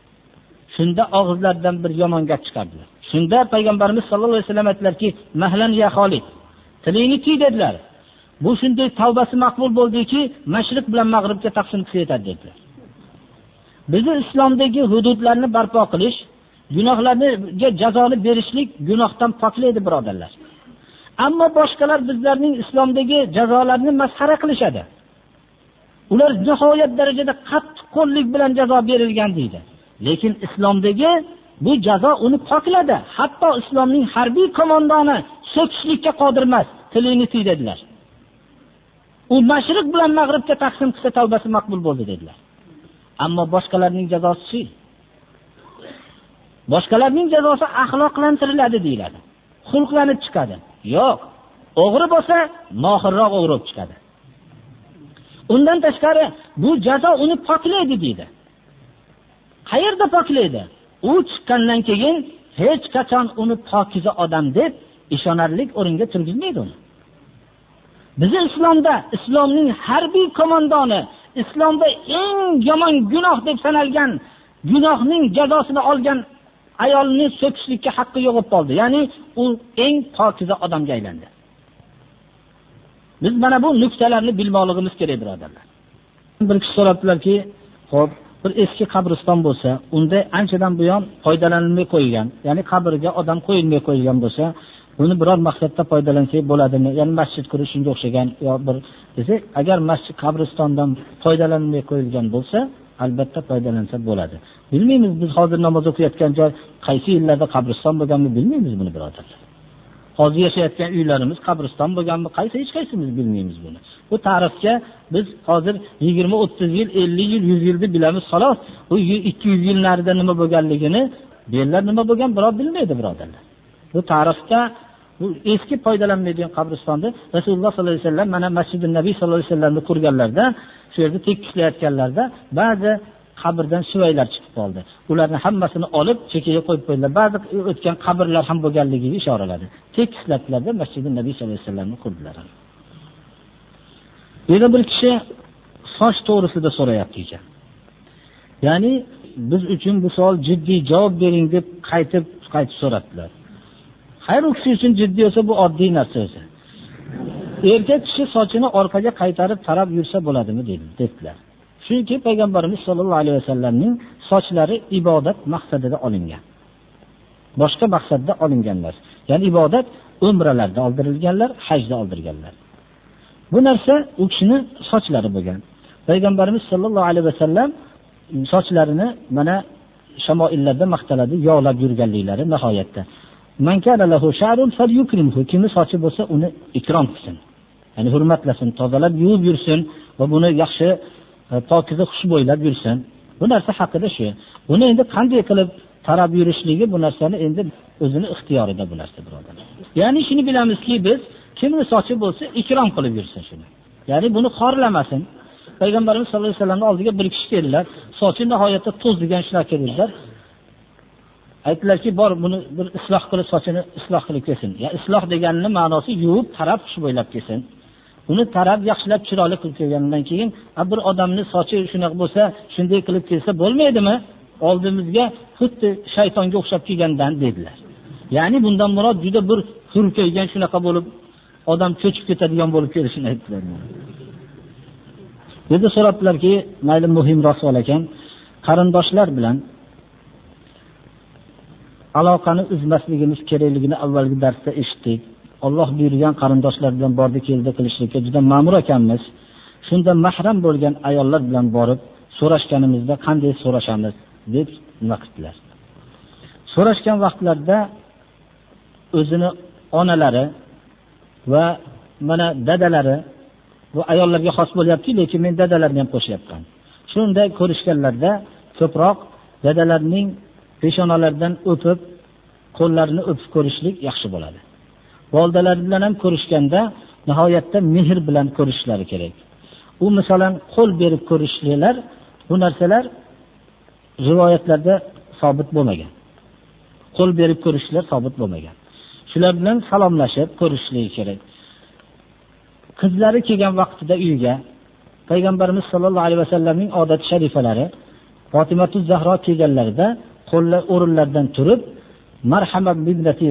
Shunda og'izlaridan bir yomon gap chiqardilar. Shunda payg'ambarimiz sallallohu alayhi vasallam aytdilarki mahlan ya holid tilingni tiy dedilar. Bu shunday tavbasi maqbul bo'ldiki mashriq bilan mag'ribga taqsim qilsa yetadi dedilar. Bizni islomdagi hududlarni barpo qilish gunohlarga jazoni berishlik gunohdan poklaydi birodarlar. Ammo boshqalar bizlarning islomdagi jazolarni masxara qilishadi. Ular nihoyat darajada qo'llik bilan jazo berilgan deydi. Lekin islomdagi bu jazo uni pokladi hatto islomning harbiy qo'mondoni so'kishlikka qodir emas tilingni tiy dedilar. U mashriq bilan mag'ribga taqsim qilsa tavbasi maqbul bo'ldi dedilar. Ammo boshqalarning jazosi boshqalarning jazosi axloqlantiriladi deyiladi. Xulqlanib chiqadi. Yo'q o'g'ri bo'lsa mohirroq o'g'ri bo'lib chiqadi. Undan tashqari bu jazo uni poklaydi deydi. Qayerda poklaydi? U chiqqandan keyin hech qachon uni pokiza odam deb ishonarlik o'ringa turgizmaydi uni. Bizning islomda islomning harbiy komandoni, islomda eng yomon gunoh deb sanalgan gunohning jazosini olgan ayolni so'kishlikka haqqi yo'q qoldi. Ya'ni u eng pokiza odamga aylandi. Biz mana bu nuqtalarni bilmoqligimiz kerak birodarlar. Bir kishi so'rabdilarki "Xo'p, bir eski qabriston bo'lsa unda anchadan buyon foydalanilmay qo'yilgan ya'ni qabrga odam qo'yilmay qo'yilgan bo'lsa buni biror maqsadda foydalansak bo'ladimi? Ya'ni masjid qurish shunga o'xshagan yo bir desak agar masjid qabristondan foydalanmay qo'yilgan bo'lsa albatta foydalansa bo'ladi. Bilmaymiz biz hozir namoz o'qiyotgan joy qaysi yillarda qabriston bo'lganini bilmaymiz buni birodarlar. Hozir yashayotgan uylarimiz qabriston bo'lganmi qaysi hech qaysimiz bilmaymiz buni. Bu tarixga biz hozir yigirma o'ttiz yil ellik yil yuz yilni bilamiz xolos. Bu ikki yuz yil narida nima bo'lganligini bu yerlar nima bo'lgan birov bilmaydi birodarlar. Bu tarixda bu eski foydalanmaydigan qabristonni rasululloh sollallohu alayhi vasallam mana masjidi nabiy sallallohu alayhi vasallamni qurganlarida shu yerda tekislayotganlarida ba'zi qabrdan suvaylar chiqib qoldi. Ularni hammasini olib chekkaga qo'yib qo'ydilar. Ba'zi o'tgan qabrlar ham bo'lganligiga ishoraladi tekislatdilarda masjidi nabiy sallallohu alayhi vasallamni qurdilar. Yana bir kishi soch to'g'risida so'rayapti ekan ya'ni biz uchun bu savol jiddiy javob bering deb qaytib qaytib so'rabdilar. Xayr u kishi uchun jiddiy bo'lsa bu oddiy narsa o'zi. Erkak kishi sochini orqaga qaytarib tarab yursa bo'ladimi? dedi debdilar chunki payg'ambarimiz sollallohu alayhi vasallamning sochlari ibodat maqsadida olingan. Boshqa maqsadda olingan emas ya'ni ibodat umralarda oldirilganlar hajda oldirganlar. Bu narsa u kishini sochlari bo'lgan. Payg'ambarimiz sollallohu alayhi vasallam sochlarini mana shamoillarda maqtaladi yog'lab yurganliklari nihoyatda. Kimni sochi bo'lsa uni ikrom qilsin. Ya'ni hurmatlasin tozalab yuvib yursin va buni yaxshi E, pokiza xushbo'ylab yursin. Bu narsa haqida shu. Buni endi qanday qilib tarab yurishligi bu narsani endi o'zini ixtiyorida bu narsa birodarlar ya'ni shuni bilamizki biz kimni sochi bo'lsa ikrom qilib yursin shuni. Ya'ni buni xorlamasin. Payg'ambarimiz sallallohu alayhi vasallamni oldiga bir kishi keldilar. Sochi nihoyatda to'zdigan shunaqa dedilar aytdilarki bor buni bir isloh qilib sochini isloh qilib kelsin. Ya isloh deganini ma'nosi yuvib tarab xushbo'ylab kelsin. Uni tarab yaxshilab chiroyli qilib kelgandan keyin bir odamni sochi shunaqa bo'lsa shunday qilib kelsa bo'lmaydimi? Oldimizga xuddi shaytonga o'xshab kelgandan dedilar. Ya'ni bundan murod juda bir hurkaygan shunaqa bo'lib odam cho'chib ketadigan bo'lib kelishini aytdilar. Bu so'rabdilarki mayli muhimroq savol ekan qarindoshlar bilan aloqani uzmasligimiz kerakligini avvalgi darsda eshitdik. Alloh buyurgan qarindoshlar bilan bordi keldi qilishlikka juda ma'mur ekanmiz. Shunda mahram bo'lgan ayollar bilan borib so'rashganimizda qanday so'rashamiz deb nima qildilar so'rashgan vaqtlarda o'zini onalari va mana dadalari bu ayollarga xos bo'lyapti lekin men dadalarni ham qo'shyapman. Shunday ko'rishganlarda ko'proq dadalarning peshonalaridan o'pib qo'llarini o'pib ko'rishlik yaxshi bo'ladi. Volidalar bilan ham ko'rishganda nihoyatda mehr bilan ko'rishlari kerak. U masalan qo'l berib ko'rishliklar bu narsalar rivoyatlarda sobit bo'lmagan. Qo'l berib ko'rishlar sobit bo'lmagan. Shular bilan salomlashib ko'rishligi kerak. Qizlari kelgan vaqtida uyga payg'ambarimiz sollallohu alayhi vasallamning odati sharifalari fotimatu zahro kelganlarida qo'llar o'rinlaridan turib marhamat minnati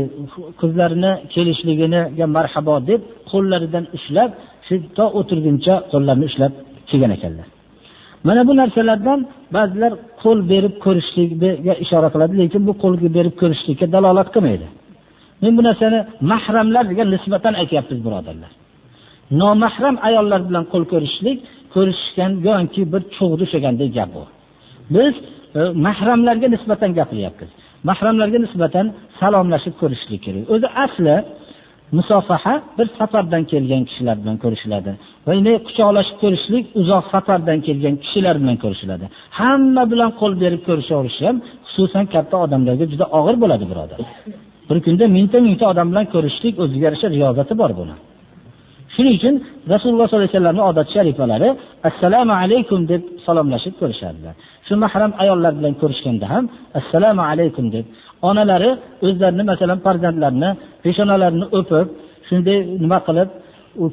qizlarini kelishligiga marhabo deb qo'llaridan ushlab siz to o'tirguncha qo'llarini ushlab kelgan ekanlar. Mana bu narsalardan ba'zilar qo'l berib ko'rishlikga ishora qiladi lekin bu qo'l berib ko'rishlikka dalolat qilmaydi. Men bu narsani mahramlarga nisbatan aytyapmiz birodarlar. Nomahram ayollar bilan qo'l ko'rishishlik ko'rishishgan go'yoki bir cho'g'da ushlagandek gap bu. Biz e, mahramlarga nisbatan gapiryapmiz. Mahramlarga nisbatan salomlashib ko'rishlik kerak. O'zi asli musofaha bir safardan kelgan kishilar bilan ko'rishiladi va quchoqlashib ko'rishlik uzoq safardan kelgan kishilar bilan ko'rishiladi. Hamma bilan qo'l berib ko'rishaverish ham xususan katta odamlarga juda og'ir bo'ladi birodar. Bir kunda mingta mingta odam bilan ko'rishlik o'ziga yarasha riyozati bor buni. Shuning uchun rasululloh sollallohu alayhi vasallamni odat sharifalari assalomu alaykum deb salomlashib ko'rishardilar. Shu mahram ayollar bilan ko'rishganda ham assalomu alaykum deb onalari o'zlarini masalan farzandlarini peshonalarini o'pib shunday nima qilib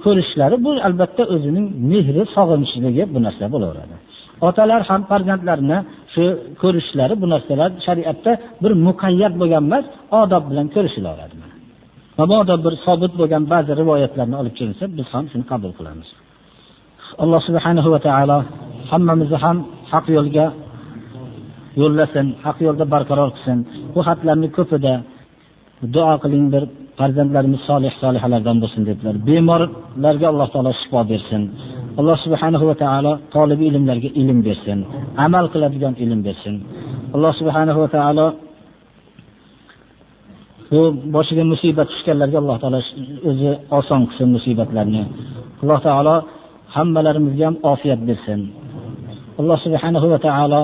ko'rishlari bu albatta o'zining mehri sog'inchligi bu narsa bo'laveradi. Otalar ham farzandlarini shu ko'rishlari bu narsalar shariatda bir muqayyat bo'lgan emas odob bilan ko'rishilaveradi mabodo bir sobit bo'lgan ba'zi rivoyatlarni olib kelinsa biz ham shuni qabul qilamiz. Alloh subhanahu va taolo hammamizni ham haq yo'lga yo'llasin haq yo'lda barqaror qilsin. Bu xatlarni ko'pida duo qilinglar farzandlarimiz solih solihalardan bo'lsin dedilar. Bemorlarga alloh taolo shifo bersin. Alloh subhanahu va taolo tolib ilmlarga ilm bersin. Amal qiladigan ilm bersin. Alloh subhanahu va taolo bu boshiga musibat tushganlarga alloh taolo o'zi oson qilsin musibatlarni. Alloh taolo hammalarimizga ham ofiyat bersin. Alloh subhanahu va taolo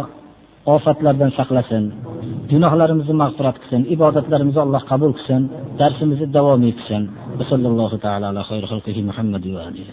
ofatlardan saqlasin. Gunohlarimizni mag'firat qilsin. Ibodatlarimizni alloh qabul qilsin. Darsimizni davom ettirsin. sallallohu taala ala xayri xalqihi muhammad va alihi